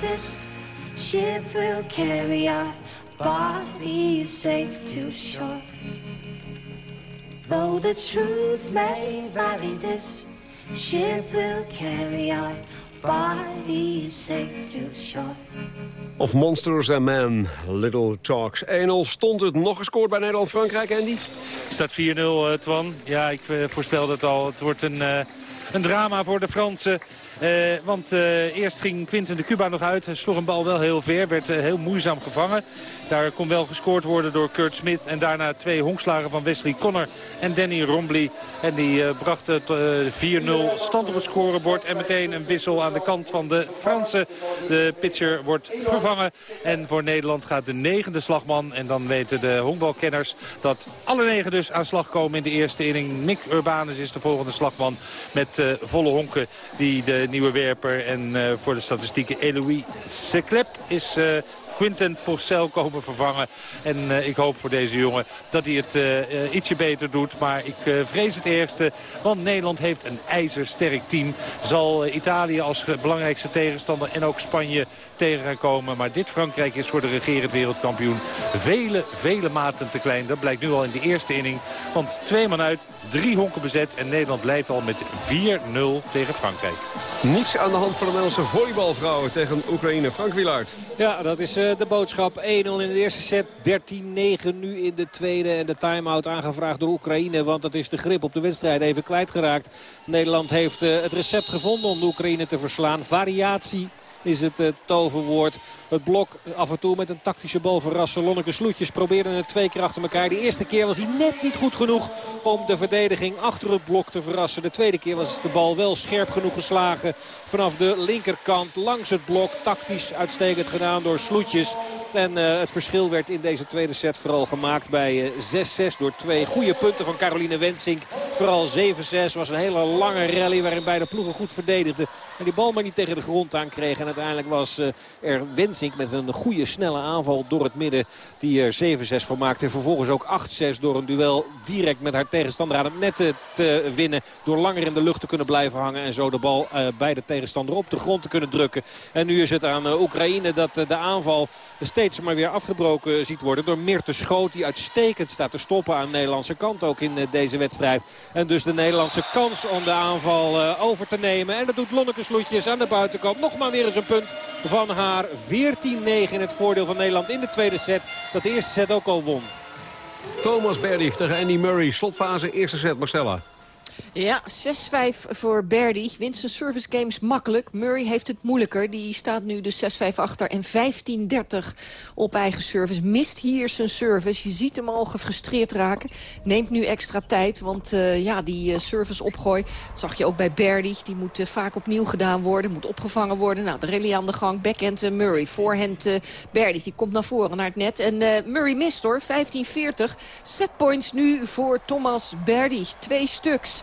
this ship will carry our bodies safe to shore. Though the truth may vary, this ship will carry our bodies safe to shore. Of Monsters and Men, Little Talks. 1-0 stond het nog gescoord bij Nederland-Frankrijk, Andy? Staat 4-0, eh, Twan. Ja, ik eh, voorspelde het al. Het wordt een, eh, een drama voor de Fransen. Eh, want eh, eerst ging Quinten de Cuba nog uit. Hij sloeg een bal wel heel ver. Werd eh, heel moeizaam gevangen. Daar kon wel gescoord worden door Kurt Smith. En daarna twee honkslagen van Wesley Connor en Danny Rombly. En die tot, eh, 4-0 stand op het scorebord. En meteen een wissel aan de kant van de Fransen. De pitcher wordt vervangen. En voor Nederland gaat de negende slagman. En dan weten de honkbalkenners dat alle negen dus aan slag komen in de eerste inning. Nick Urbanus is de volgende slagman met volle honken. Die de nieuwe werper en eh, voor de statistieken Eloïse Seclep is... eh, Quinten Porcel komen vervangen. En eh, ik hoop voor deze jongen dat hij het ietsje beter doet. Maar ik vrees het ergste, want Nederland heeft een ijzersterk team. Zal Italië als belangrijkste tegenstander en ook Spanje tegen gaan komen. Maar dit Frankrijk is voor de regerend wereldkampioen vele, vele maten te klein. Dat blijkt nu al in de eerste inning. Want twee man uit, drie honken bezet. En Nederland leidt al met 4-0 tegen Frankrijk. Niets aan de hand van de Nederlandse volleybalvrouwen tegen Oekraïne. Frank Wielaert. Ja, dat is eh, de boodschap. 1-0 in de eerste set, 13-9 nu in de tweede. En de time-out aangevraagd door Oekraïne. Want dat is de grip op de wedstrijd even kwijtgeraakt. Nederland heeft eh, het recept gevonden om de Oekraïne te verslaan. Variatie is het eh, toverwoord. Het blok af en toe met een tactische bal verrassen. Lonneke Sloetjes probeerde het twee keer achter elkaar. De eerste keer was hij net niet goed genoeg om de verdediging achter het blok te verrassen. De tweede keer was de bal wel scherp genoeg geslagen vanaf de linkerkant langs het blok. Tactisch uitstekend gedaan door Sloetjes. En eh, het verschil werd in deze tweede set vooral gemaakt bij eh, 6-6 door twee goede punten van Caroline Wensink. Vooral 7-6 was een hele lange rally waarin beide ploegen goed verdedigden. En die bal maar niet tegen de grond aan kregen. Uiteindelijk was eh, er Wensink met een goede snelle aanval door het midden die er 7-6 van maakte. En vervolgens ook 8-6 door een duel direct met haar tegenstander aan het net te, winnen. Door langer in de lucht te kunnen blijven hangen en zo de bal eh, bij de tegenstander op de grond te kunnen drukken. En nu is het aan eh, Oekraïne dat de aanval steeds maar weer afgebroken ziet worden. Door Mirte Schoot die uitstekend staat te stoppen aan de Nederlandse kant ook in eh, deze wedstrijd. En dus de Nederlandse kans om de aanval eh, over te nemen. En dat doet Lonneke Sloetjes aan de buitenkant. Nog maar weer eens een punt van haar. 14-9 in het voordeel van Nederland in de tweede set. Dat de eerste set ook al won. Thomas Berdig tegen Andy Murray. Slotfase, eerste set, Marcella. Ja, 6-5 voor Berdy. Wint zijn service games makkelijk. Murray heeft het moeilijker. Die staat nu dus 6-5 achter en 15-30 op eigen service. Mist hier zijn service. Je ziet hem al gefrustreerd raken. Neemt nu extra tijd, want uh, ja, die uh, service opgooi... dat zag je ook bij Berdy. Die moet uh, vaak opnieuw gedaan worden, moet opgevangen worden. Nou, de rally aan de gang. Backhand Murray, voorhand Berdy. Die komt naar voren, naar het net. En Murray mist hoor, 15-40. Setpoints nu voor Thomas Berdy. Twee stuks.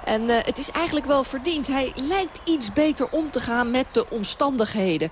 En uh, het is eigenlijk wel verdiend. Hij lijkt iets beter om te gaan met de omstandigheden.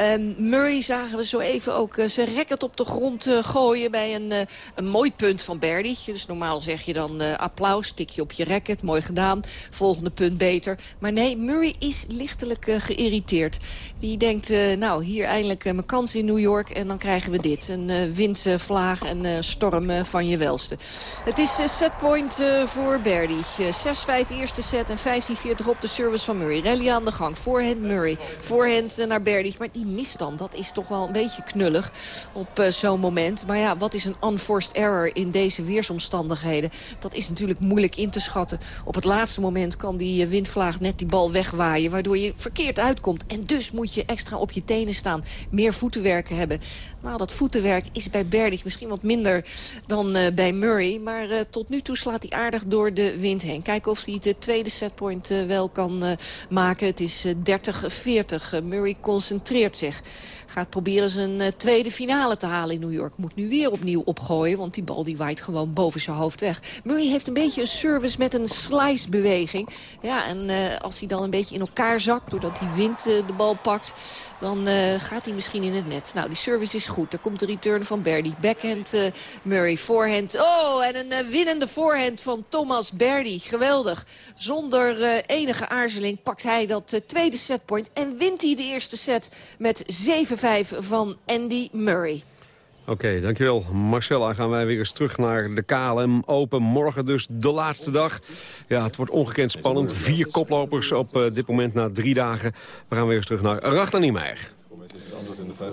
Um, Murray zagen we zo even ook uh, zijn racket op de grond uh, gooien... bij een, een mooi punt van Berdy. Dus normaal zeg je dan applaus, tikje op je racket, mooi gedaan. Volgende punt beter. Maar nee, Murray is lichtelijk geïrriteerd. Die denkt, nou, hier eindelijk mijn kans in New York... en dan krijgen we dit. Een windvlaag en storm van je welste. Het is setpoint voor Berdy. 6-5 eerste set en 15-40 op de service van Murray. Rally aan de gang. Voorhand Murray. Voorhand naar Berdy. Maar die mist dan. Dat is toch wel een beetje knullig op uh, zo'n moment. Maar ja, wat is een unforced error in deze weersomstandigheden? Dat is natuurlijk moeilijk in te schatten. Op het laatste moment kan die windvlaag net die bal wegwaaien... waardoor je verkeerd uitkomt. En dus moet je extra op je tenen staan. Meer voetenwerken hebben. Nou, dat voetenwerk is bij Berdych misschien wat minder dan uh, bij Murray. Maar uh, tot nu toe slaat hij aardig door de wind heen. Kijken of hij de tweede setpoint uh, wel kan maken. Het is 30-40. Murray concentreert zich. Gaat proberen zijn uh, tweede finale te halen in New York. Moet nu weer opnieuw opgooien, want die bal die waait gewoon boven zijn hoofd weg. Murray heeft een beetje een service met een slice-beweging. Ja, en uh, als hij dan een beetje in elkaar zakt, doordat die wind uh, de bal pakt... dan gaat hij misschien in het net. Nou, die service is goed. Daar komt de return van Berdy. Backhand Murray, voorhand. Oh, en een winnende voorhand van Thomas Berdy. Geweldig. Zonder enige aarzeling pakt hij dat tweede setpoint... en wint hij de eerste set met 7 5 van Andy Murray. Oké, dankjewel. Marcella, gaan wij weer eens terug naar de KLM Open. Morgen dus de laatste dag. Ja, het wordt ongekend spannend. Vier koplopers op uh, dit moment na drie dagen. We gaan weer eens terug naar Rachtan Niemeyer.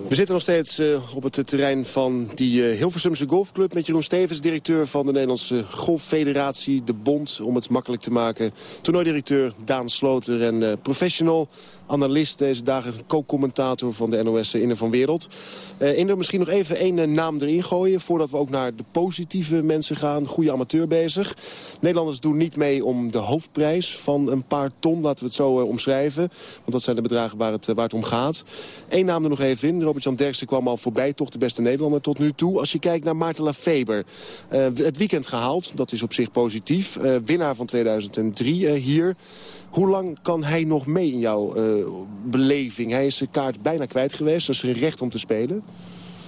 We zitten nog steeds uh, op het terrein van die uh, Hilversumse golfclub... met Jeroen Stevens, directeur van de Nederlandse Golffederatie, de Bond... om het makkelijk te maken. Toernooidirecteur Daan Sloter en uh, professional analist deze dagen, co-commentator van de NOS Inner van Wereld. Inder, misschien nog even één naam erin gooien... voordat we ook naar de positieve mensen gaan. Goede amateur bezig. Nederlanders doen niet mee om de hoofdprijs van een paar ton. Laten we het zo omschrijven. Want dat zijn de bedragen waar het, om gaat. Naam er nog even in. Robert-Jan Derksen kwam al voorbij. Toch de beste Nederlander tot nu toe. Als je kijkt naar Maarten Lafeber. Uh, het weekend gehaald. Dat is op zich positief. winnaar van 2003 hier. Hoe lang kan hij nog mee in jouw beleving? Hij is zijn kaart bijna kwijt geweest. Dat is zijn recht om te spelen.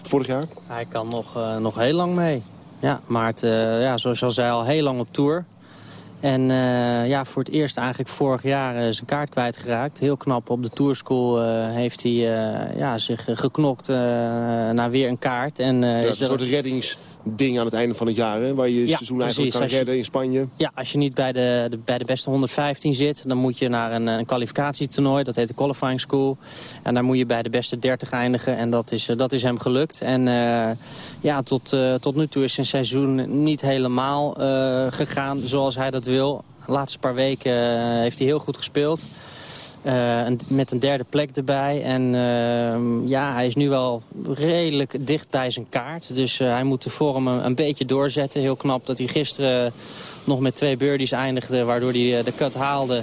Vorig jaar. Hij kan nog, nog heel lang mee. Ja, maar het, uh, ja, zoals je al zei, al heel lang op tour. En eh, ja, voor het eerst eigenlijk vorig jaar eh, zijn kaart kwijtgeraakt. Heel knap op de tourschool uh, heeft hij uh, ja, zich geknokt naar weer een kaart. En, ja, is een soort reddingsding aan het einde van het jaar, hè? waar je je Ja, seizoen eigenlijk precies. kan redden in Spanje. Ja, als je niet bij de, de, bij de beste 115 zit, dan moet je naar een, een kwalificatietoernooi. Dat heet de qualifying school. En daar moet je bij de beste 30 eindigen. En dat is, eh, dat is hem gelukt. En eh, ja, tot, eh, tot nu toe is zijn seizoen niet helemaal gegaan zoals hij dat wil. De laatste paar weken heeft hij heel goed gespeeld. Eh, met een derde plek erbij. En ehm, ja, hij is nu wel redelijk dicht bij zijn kaart. Dus eh, hij moet de vorm een, beetje doorzetten. Heel knap dat hij gisteren nog met twee birdies eindigde... waardoor hij eh, de cut haalde.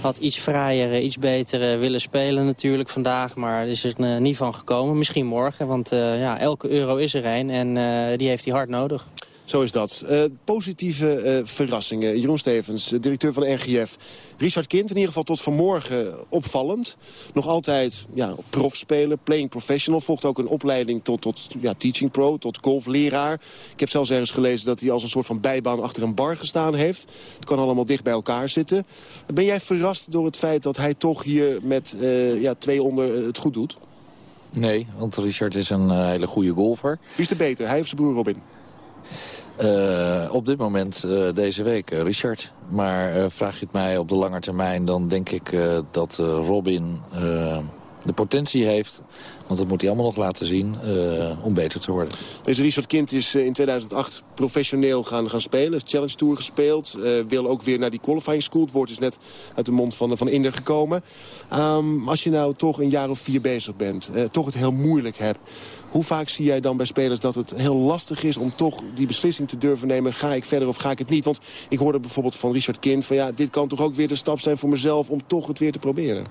Had iets vrijer, iets beter willen spelen natuurlijk vandaag. Maar is er niet van gekomen. Misschien morgen, want ja, elke euro is er een. En die heeft hij hard nodig. Zo is dat. Eh, positieve eh, verrassingen. Jeroen Stevens, directeur van de NGF. Richard Kind, in ieder geval tot vanmorgen opvallend. Nog altijd ja, prof spelen, playing professional. Volgt ook een opleiding tot, tot ja, teaching pro, tot golfleraar. Ik heb zelfs ergens gelezen dat hij als een soort van bijbaan achter een bar gestaan heeft. Het kan allemaal dicht bij elkaar zitten. Ben jij verrast door het feit dat hij toch hier met eh, ja, twee onder het goed doet? Nee, want Richard is een hele goede golfer. Wie is de beter, hij of zijn broer Robin? Eh, op dit moment eh, deze week eh, Richard. Maar vraag je het mij op de lange termijn... dan denk ik dat Robin de potentie heeft... want dat moet hij allemaal nog laten zien... om beter te worden. Deze Richard Kind is in 2008 professioneel gaan, gaan spelen. Challenge Tour gespeeld. wil ook weer naar die qualifying school. Het woord is net uit de mond van, van Inder gekomen. Ehm, als je nou toch een jaar of vier bezig bent. toch het heel moeilijk hebt. Hoe vaak zie jij dan bij spelers dat het heel lastig is... om toch die beslissing te durven nemen. Ga ik verder of ga ik het niet? Want ik hoorde bijvoorbeeld van Richard Kind... van ja, dit kan toch ook weer de stap zijn voor mezelf... om toch het weer te proberen.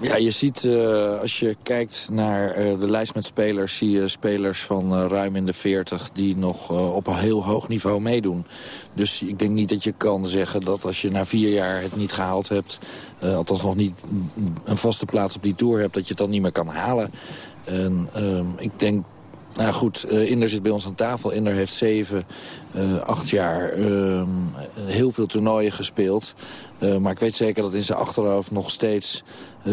Ja, je ziet eh, als je kijkt naar eh, de lijst met spelers... zie je spelers van eh, ruim in de 40 die nog op een heel hoog niveau meedoen. Dus ik denk niet dat je kan zeggen dat als je na vier jaar het niet gehaald hebt... althans nog niet een vaste plaats op die tour hebt... dat je het dan niet meer kan halen. En ehm, ik denk nou goed, eh, Inder zit bij ons aan tafel. Inder heeft zeven, eh, acht jaar ehm, heel veel toernooien gespeeld. Eh, maar ik weet zeker dat in zijn achterhoofd nog steeds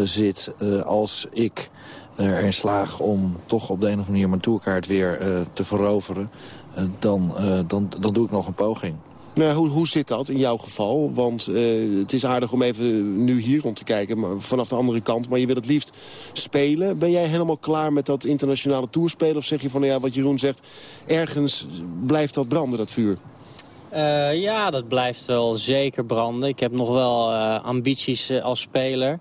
zit... als ik erin slaag om toch op de een of andere manier mijn tourkaart weer te veroveren... dan, dan, dan doe ik nog een poging. Nou, hoe, hoe zit dat in jouw geval? Want eh, het is aardig om even nu hier rond te kijken, maar vanaf de andere kant. Maar je wil het liefst spelen. Ben jij helemaal klaar met dat internationale toerspelen? Of zeg je van, ja, wat Jeroen zegt, ergens blijft dat branden, dat vuur? Eh, ja, dat blijft wel zeker branden. Ik heb nog wel eh, ambities eh, als speler.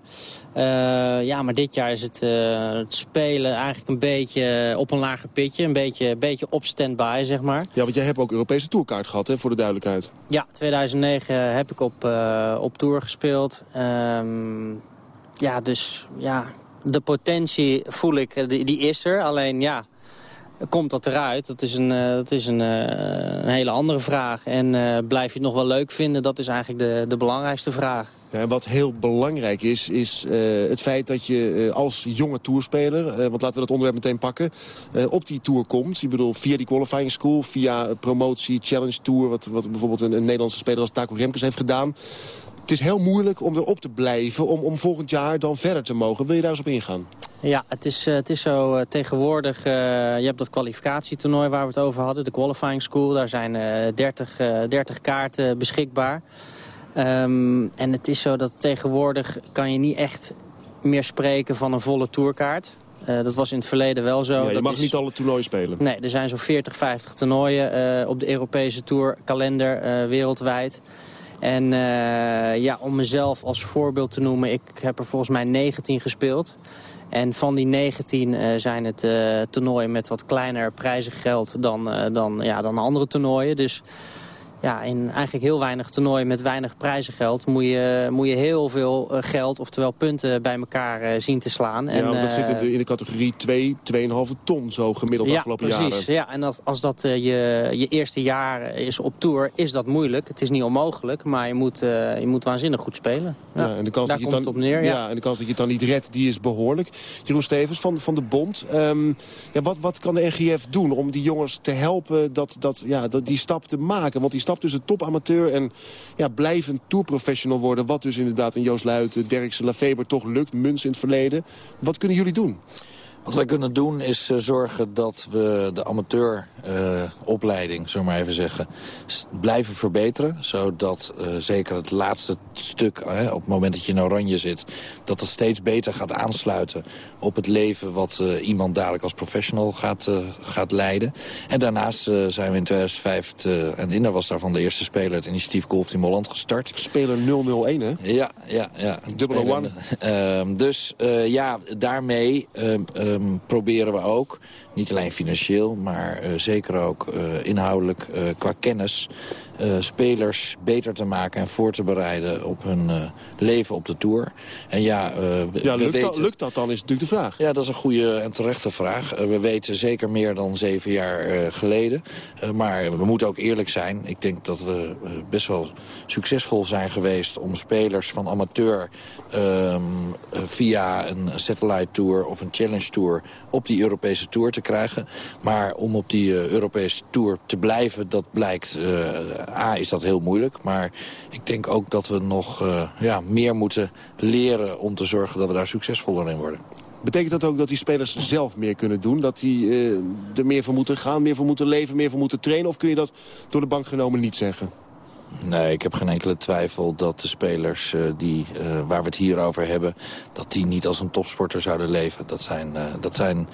Ja, maar dit jaar is het, het spelen eigenlijk een beetje op een lager pitje. Een beetje, beetje op stand-by, zeg maar. Ja, want jij hebt ook Europese tourkaart gehad, hè, voor de duidelijkheid. Ja, 2009 heb ik op, op Tour gespeeld. Ehm, ja, dus ja, de potentie voel ik, die, die is er. Alleen ja, komt dat eruit? Dat is een, eh, dat is een, eh, een hele andere vraag. En eh, blijf je het nog wel leuk vinden? Dat is eigenlijk de, de belangrijkste vraag. Ja, wat heel belangrijk is, is het feit dat je als jonge tourspeler... eh, want laten we dat onderwerp meteen pakken, op die tour komt. Ik bedoel, via die qualifying school, via promotie, challenge tour... wat, wat bijvoorbeeld een, een Nederlandse speler als Taco Remkes heeft gedaan. Het is heel moeilijk om erop te blijven, om, om volgend jaar dan verder te mogen. Wil je daar eens op ingaan? Ja, het is, eh, het is zo eh, tegenwoordig... eh, je hebt dat kwalificatietoernooi waar we het over hadden, de qualifying school. Daar zijn eh 30, eh 30 kaarten beschikbaar. Ehm, en het is zo dat tegenwoordig kan je niet echt meer spreken van een volle tourkaart. Dat was in het verleden wel zo. ja, je Dat mag is- niet alle toernooien spelen. Nee, er zijn zo'n 40, 50 toernooien op de Europese Tour kalender eh, wereldwijd. En ja, om mezelf als voorbeeld te noemen, ik heb er volgens mij 19 gespeeld. En van die 19 eh, zijn het eh, toernooien met wat kleiner prijzengeld dan, eh, dan, ja, dan andere toernooien. Dus ja, in eigenlijk heel weinig toernooien met weinig prijzengeld... moet je, moet je heel veel eh, geld, oftewel punten, bij elkaar eh, zien te slaan. Ja, en, want dat eh, zit in de, in de categorie 2, 2,5 ton zo gemiddeld de ja, afgelopen precies. jaren. Ja, en als, als dat eh, je, je eerste jaar is op tour, is dat moeilijk. Het is niet onmogelijk, maar je moet, eh, je moet waanzinnig goed spelen. Ja, Ja, en de kans daar dat je komt dan, het op neer. Ja. ja. en de kans dat je het dan niet redt, die is behoorlijk. Jeroen Stevens van, van de Bond. Ehm, ja, wat, wat kan de NGF doen om die jongens te helpen dat, dat, ja, dat die stap te maken? Want die stap tussen topamateur en ja, blijvend tourprofessional worden. Wat dus inderdaad een Joost Luiten, Derksen, Lafeber toch lukt. Muns in het verleden. Wat kunnen jullie doen? Wat wij kunnen doen is eh, zorgen dat we de amateuropleiding, zullen we maar even zeggen, blijven verbeteren. Zodat eh, zeker het laatste stuk, eh, op het moment dat je in oranje zit, dat dat steeds beter gaat aansluiten op het leven wat eh, iemand dadelijk als professional gaat, eh, gaat leiden. En daarnaast eh, zijn we in 2005, te- en Inder was daarvan de eerste speler, het initiatief Golf Team Holland gestart. Speler 001, hè? Ja, ja, ja. Double Speler- one. Ehm, dus eh, ja, daarmee ehm, ehm, proberen we ook, niet alleen financieel... maar eh, zeker ook eh, inhoudelijk eh, qua kennis... spelers beter te maken en voor te bereiden op hun leven op de Tour. En ja, we, Ja, we lukt, weten... dat, lukt dat dan, is natuurlijk de vraag. Ja, dat is een goede en terechte vraag. We weten zeker meer dan zeven jaar geleden. Maar we moeten ook eerlijk zijn. Ik denk dat we best wel succesvol zijn geweest... om spelers van amateur ehm, eh, via een satellite tour of een challenge tour... op die Europese tour te krijgen. Maar om op die eh, Europese tour te blijven, dat blijkt... eh, A, is dat heel moeilijk. Maar ik denk ook dat we nog eh, ja, meer moeten leren... om te zorgen dat we daar succesvoller in worden. Betekent dat ook dat die spelers zelf meer kunnen doen? Dat die eh, er meer voor moeten gaan, meer voor moeten leven, meer voor moeten trainen? Of kun je dat door de bank genomen niet zeggen? Nee, ik heb geen enkele twijfel dat de spelers die, waar we het hier over hebben... dat die niet als een topsporter zouden leven. Dat zijn, dat zijn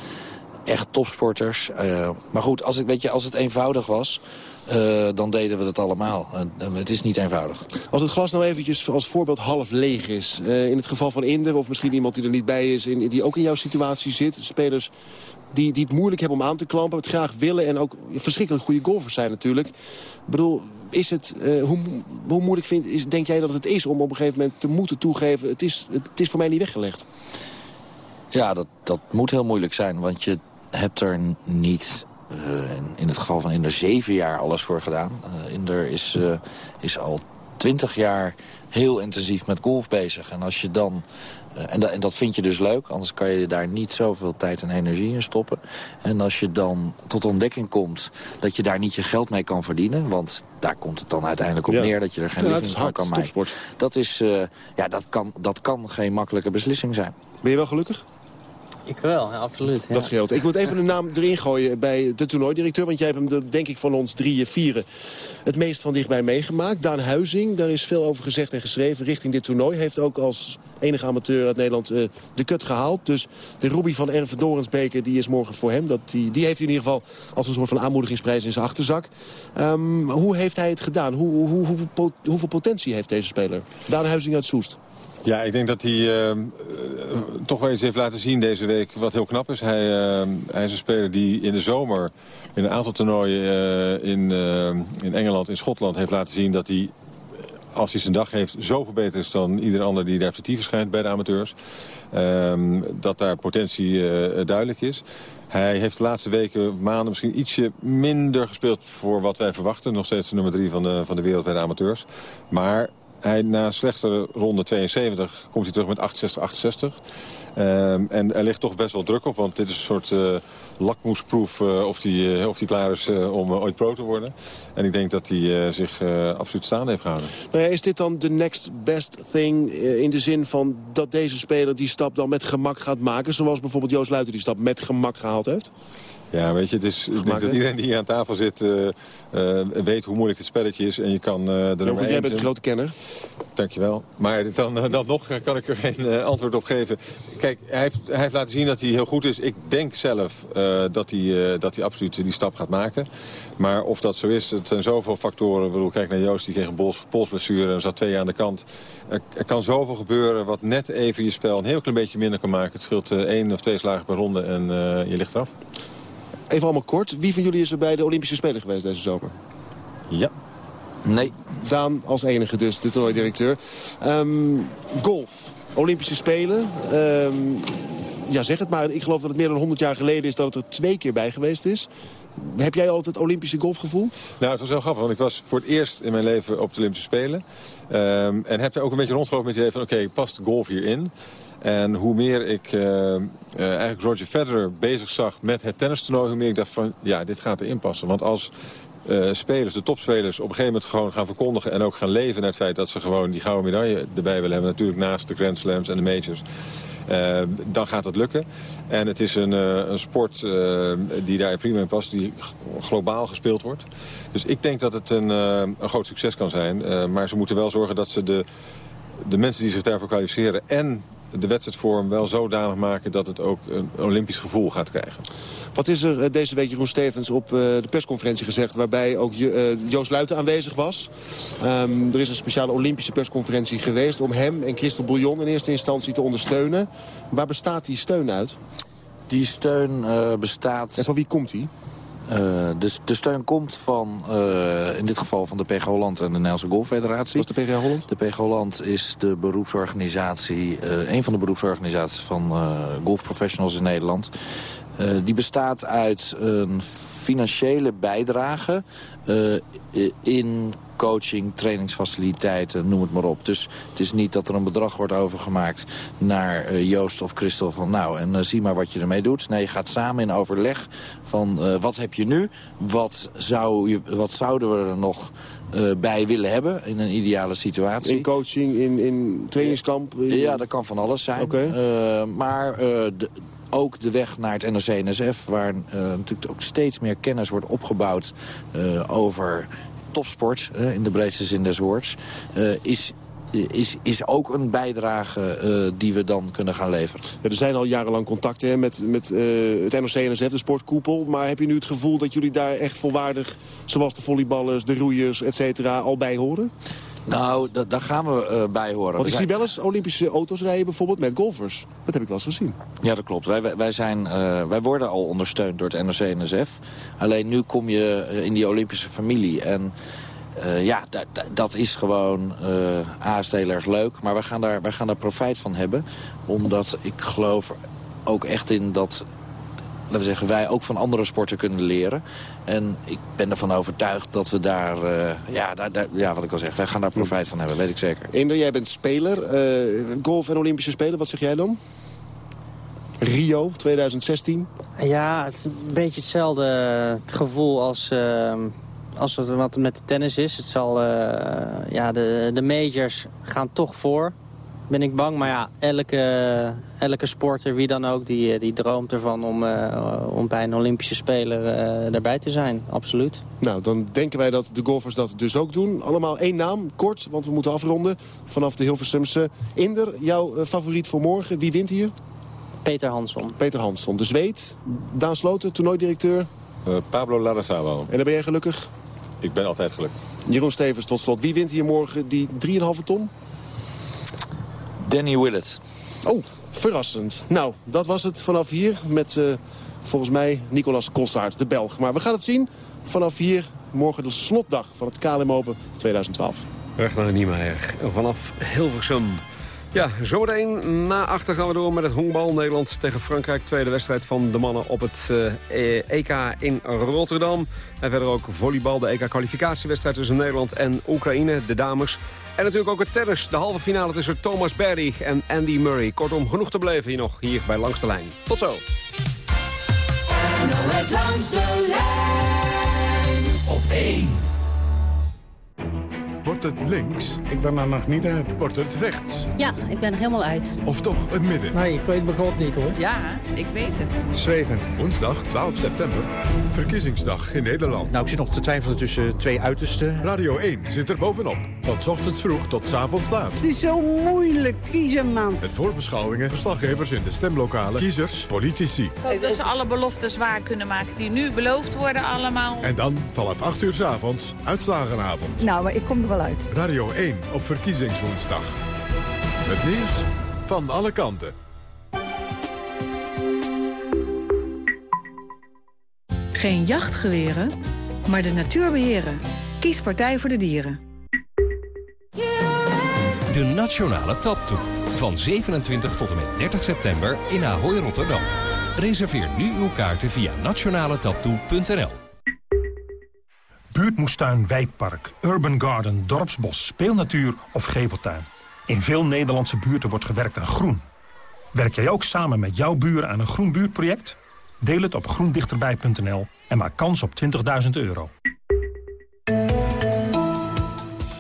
echt topsporters. Eh, maar goed, als, ik, weet je, als het eenvoudig was, eh, dan deden we het allemaal. Eh, het is niet eenvoudig. Als het glas nou eventjes als voorbeeld half leeg is. in het geval van Inder of misschien iemand die er niet bij is... In, die ook in jouw situatie zit. Spelers die, die het moeilijk hebben om aan te klampen. Het graag willen en ook verschrikkelijk goede golfers zijn natuurlijk. Ik bedoel, is het, hoe, hoe moeilijk vind, is, denk jij dat het is om op een gegeven moment te moeten toegeven... het is, het is voor mij niet weggelegd? Ja, dat, dat moet heel moeilijk zijn, want je hebt er niet... eh, in- het geval van Inder zeven jaar alles voor gedaan. Eh, Inder is, eh, is al twintig jaar heel intensief met golf bezig. En als je dan... en, da- en dat vind je dus leuk, anders kan je daar niet zoveel tijd en energie in stoppen. En als je dan tot de ontdekking komt dat je daar niet je geld mee kan verdienen... want daar komt het dan uiteindelijk op Ja. neer dat je er geen Ja, living van hard, kan maken. Dat, is, ja, dat, kan, dat kan geen makkelijke beslissing zijn. Ben je wel gelukkig? Ik wel, ja, absoluut. Dat scheelt. Ik moet even een naam erin gooien bij de toernooidirecteur. Want jij hebt hem, er, denk ik, van ons drieën, vieren... het meest van dichtbij meegemaakt. Daan Huizing, daar is veel over gezegd en geschreven richting dit toernooi. Heeft ook als enige amateur uit Nederland eh, de kut gehaald. Dus de Robbie van Erven Dorensbeker, die is morgen voor hem. Dat, die, die heeft hij in ieder geval als een soort van aanmoedigingsprijs in zijn achterzak. Ehm, hoe heeft hij het gedaan? Hoe, hoe, hoe, hoeveel potentie heeft deze speler? Daan Huizing uit Soest. Ja, ik denk dat hij eh, eh, toch wel eens heeft laten zien deze week wat heel knap is. Hij, eh, hij is een speler die in de zomer in een aantal toernooien in, in Engeland, in Schotland heeft laten zien dat hij als hij zijn dag heeft, zo verbeterd is dan ieder ander die daar op de verschijnt bij de amateurs. Ehm, dat daar potentie duidelijk is. Hij heeft de laatste weken, maanden misschien ietsje minder gespeeld voor wat wij verwachten. Nog steeds de nummer drie van de, van de wereld bij de amateurs. Maar hij, na een slechte ronde 72 komt hij terug met 68, 68. Ehm, en er ligt toch best wel druk op, want dit is een soort eh lakmoesproef eh, of hij eh, of die klaar is eh, om ooit pro te worden. En ik denk dat hij zich absoluut staande heeft gehouden. Nou ja, is dit dan de next best thing in de zin van dat deze speler die stap dan met gemak gaat maken? Zoals bijvoorbeeld Joost Luiten die stap met gemak gehaald heeft? Ja, weet je, het is, ik denk dat iedereen die hier aan tafel zit weet hoe moeilijk het spelletje is. En je kan eh de Ja, nummer jij bent een grote kenner. Dankjewel. Maar dan, dan nog kan ik er geen antwoord op geven. Kijk, hij heeft, hij heeft laten zien dat hij heel goed is. Ik denk zelf dat, hij, eh, dat hij absoluut die stap gaat maken. Maar of dat zo is, het zijn zoveel factoren. Ik bedoel, kijk naar Joost, die kreeg een pols, polsblessure en zat twee jaar aan de kant. Er, er kan zoveel gebeuren wat net even je spel een heel klein beetje minder kan maken. Het scheelt eh, één of twee slagen per ronde en eh, je ligt eraf. Even allemaal kort. Wie van jullie is er bij de Olympische Spelen geweest deze zomer? Ja. Nee. Daan als enige dus, de toernooidirecteur. Ehm golf. Olympische Spelen. Ehm, ja, zeg het maar. Ik geloof dat het meer dan 100 jaar geleden is dat het er twee keer bij geweest is. Heb jij altijd het Olympische golfgevoel? Nou, het was wel grappig, want ik was voor het eerst in mijn leven op de Olympische Spelen. Ehm, en heb er ook een beetje rondgelopen met het idee van, oké, past golf hierin? En hoe meer ik eh, eh, eigenlijk Roger Federer bezig zag met het tennistoernooi... hoe meer ik dacht van, ja, dit gaat erin passen. Want als eh, spelers, de topspelers, op een gegeven moment gewoon gaan verkondigen... en ook gaan leven naar het feit dat ze gewoon die gouden medaille erbij willen hebben. Natuurlijk naast de Grand Slams en de majors. Eh, dan gaat het lukken. En het is een, eh, een sport die daar prima in past, die globaal gespeeld wordt. Dus ik denk dat het een, een groot succes kan zijn. Maar ze moeten wel zorgen dat ze de, de mensen die zich daarvoor kwalificeren... en de wedstrijdvorm wel zodanig maken dat het ook een olympisch gevoel gaat krijgen. Wat is er eh, deze week, Jeroen Stevens, op eh, de persconferentie gezegd... waarbij ook eh, Joost Luiten aanwezig was? Ehm, er is een speciale Olympische persconferentie geweest... om hem en Christel Bouillon in eerste instantie te ondersteunen. Waar bestaat die steun uit? Die steun eh, bestaat... En van wie komt die? Eh, de, de steun komt van, eh, in dit geval van de PG Holland en de Nederlandse Golffederatie. Wat is de PG Holland? De PG Holland is de beroepsorganisatie, eh, een van de beroepsorganisaties van golfprofessionals in Nederland. Die bestaat uit een financiële bijdrage in coaching, trainingsfaciliteiten, noem het maar op. Dus het is niet dat er een bedrag wordt overgemaakt naar eh, Joost of Christel van nou, en eh, zie maar wat je ermee doet. Nee, je gaat samen in overleg van eh, wat heb je nu, wat, zou je, wat zouden we er nog bij willen hebben in een ideale situatie. In coaching, in, in trainingskamp? in- Ja, dat kan van alles zijn. Eh, maar de, ook de weg naar het NOC-NSF... waar natuurlijk ook steeds meer kennis wordt opgebouwd over topsport... eh, in de breedste zin des woords... eh, is, is, is ook een bijdrage eh, die we dan kunnen gaan leveren. Er zijn al jarenlang contacten hè, met, met eh, het NOC-NSF, de sportkoepel. Maar heb je nu het gevoel dat jullie daar echt volwaardig... zoals de volleyballers, de roeiers, et cetera, al bij horen? Nou, da- daar gaan we eh, bij horen. Want ik zie wel eens Olympische auto's rijden bijvoorbeeld met golfers. Dat heb ik wel eens gezien. Ja, dat klopt. Wij, wij- zijn, eh, wij worden al ondersteund door het NOC-NSF. Alleen nu kom je eh, in die Olympische familie. En ja, da- da- dat is gewoon... A, is heel erg leuk. Maar wij gaan, daar, wij gaan daar profijt van hebben. Omdat ik geloof ook echt in dat... Laten we zeggen, wij ook van andere sporten kunnen leren. En ik ben ervan overtuigd dat we daar... eh, ja, daar, daar- ja, wat ik al zeg, wij gaan daar profijt van hebben. Weet ik zeker. Eender, jij bent speler. eh, golf en Olympische Spelen, wat zeg jij dan? Rio 2016. Ja, het is een beetje hetzelfde eh, gevoel als, eh, als wat- wat met de tennis is. Het zal, eh, ja, de, de majors gaan toch voor, ben ik bang. Maar ja, elke, elke sporter, wie dan ook, die, die droomt ervan om, eh, om bij een Olympische Speler eh, erbij te zijn. Absoluut. Nou, dan denken wij dat de golfers dat dus ook doen. Allemaal één naam, kort, want we moeten afronden. Vanaf de Hilversumse. Inder, jouw eh, favoriet voor morgen. Wie wint hier? Peter Hansson. Peter Hansson. De Zweed. Daan Sloten, toernooidirecteur. Eh, Pablo Larazawa. En dan ben jij gelukkig. Ik ben altijd gelukkig. Jeroen Stevens, tot slot. Wie wint hier morgen die 3,5 ton? Danny Willett. Oh, verrassend. Nou, dat was het vanaf hier met eh, volgens mij Nicolas Kossaert, de Belg. Maar we gaan het zien vanaf hier morgen de slotdag van het KLM Open 2012. Recht naar Niemeyer vanaf Hilversum. Ja, zometeen na achter gaan we door met het honkbal. Nederland tegen Frankrijk. Tweede wedstrijd van de mannen op het eh, EK in Rotterdam. En verder ook volleybal, de EK-kwalificatiewedstrijd tussen Nederland en Oekraïne, de dames. En natuurlijk ook het tennis, de halve finale tussen Thomas Berdy en Andy Murray. Kortom, genoeg te beleven hier nog, hier bij Langs de Lijn. Tot zo. NOS langs de lijn op 1. Wordt het links? Ik ben er nog niet uit. Wordt het rechts? Ja, ik ben er helemaal uit. Of toch het midden? Nee, ik weet mijn god niet hoor. Ja, ik weet het. Zwevend. Woensdag 12 september. Verkiezingsdag in Nederland. Nou, ik zit nog te twijfelen tussen twee uitersten. Radio 1 zit er bovenop. Van 's ochtends vroeg tot 's avonds laat. Het is zo moeilijk kiezen, man. Met voorbeschouwingen, verslaggevers in de stemlokalen, kiezers, politici. Dat ze alle beloftes waar kunnen maken die nu beloofd worden allemaal. En dan vanaf 8 uur 's avonds uitslagenavond. Nou, maar ik kom er wel uit. Radio 1 op verkiezingswoensdag. Het nieuws van alle kanten. Geen jachtgeweren, maar de natuur beheren. Kies Partij voor de Dieren. De Nationale Taptoe. Van 27 tot en met 30 september in Ahoy Rotterdam. Reserveer nu uw kaarten via nationaletaptoe.nl. Buurtmoestuin, wijkpark, urban garden, dorpsbos, speelnatuur of geveltuin. In veel Nederlandse buurten wordt gewerkt aan groen. Werk jij ook samen met jouw buren aan een groen buurtproject? Deel het op groendichterbij.nl en maak kans op 20.000 euro.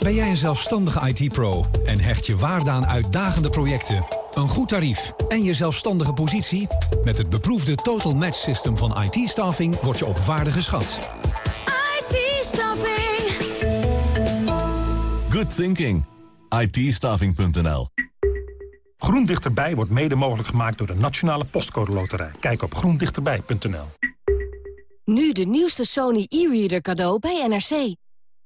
Ben jij een zelfstandige IT-pro en hecht je waarde aan uitdagende projecten, een goed tarief en je zelfstandige positie? Met het beproefde Total Match System van IT-staffing word je op waarde geschat. IT-staffing. Good thinking. IT-staffing.nl Groen Dichterbij wordt mede mogelijk gemaakt door de Nationale Postcode Loterij. Kijk op groendichterbij.nl. Nu de nieuwste Sony e-reader cadeau bij NRC.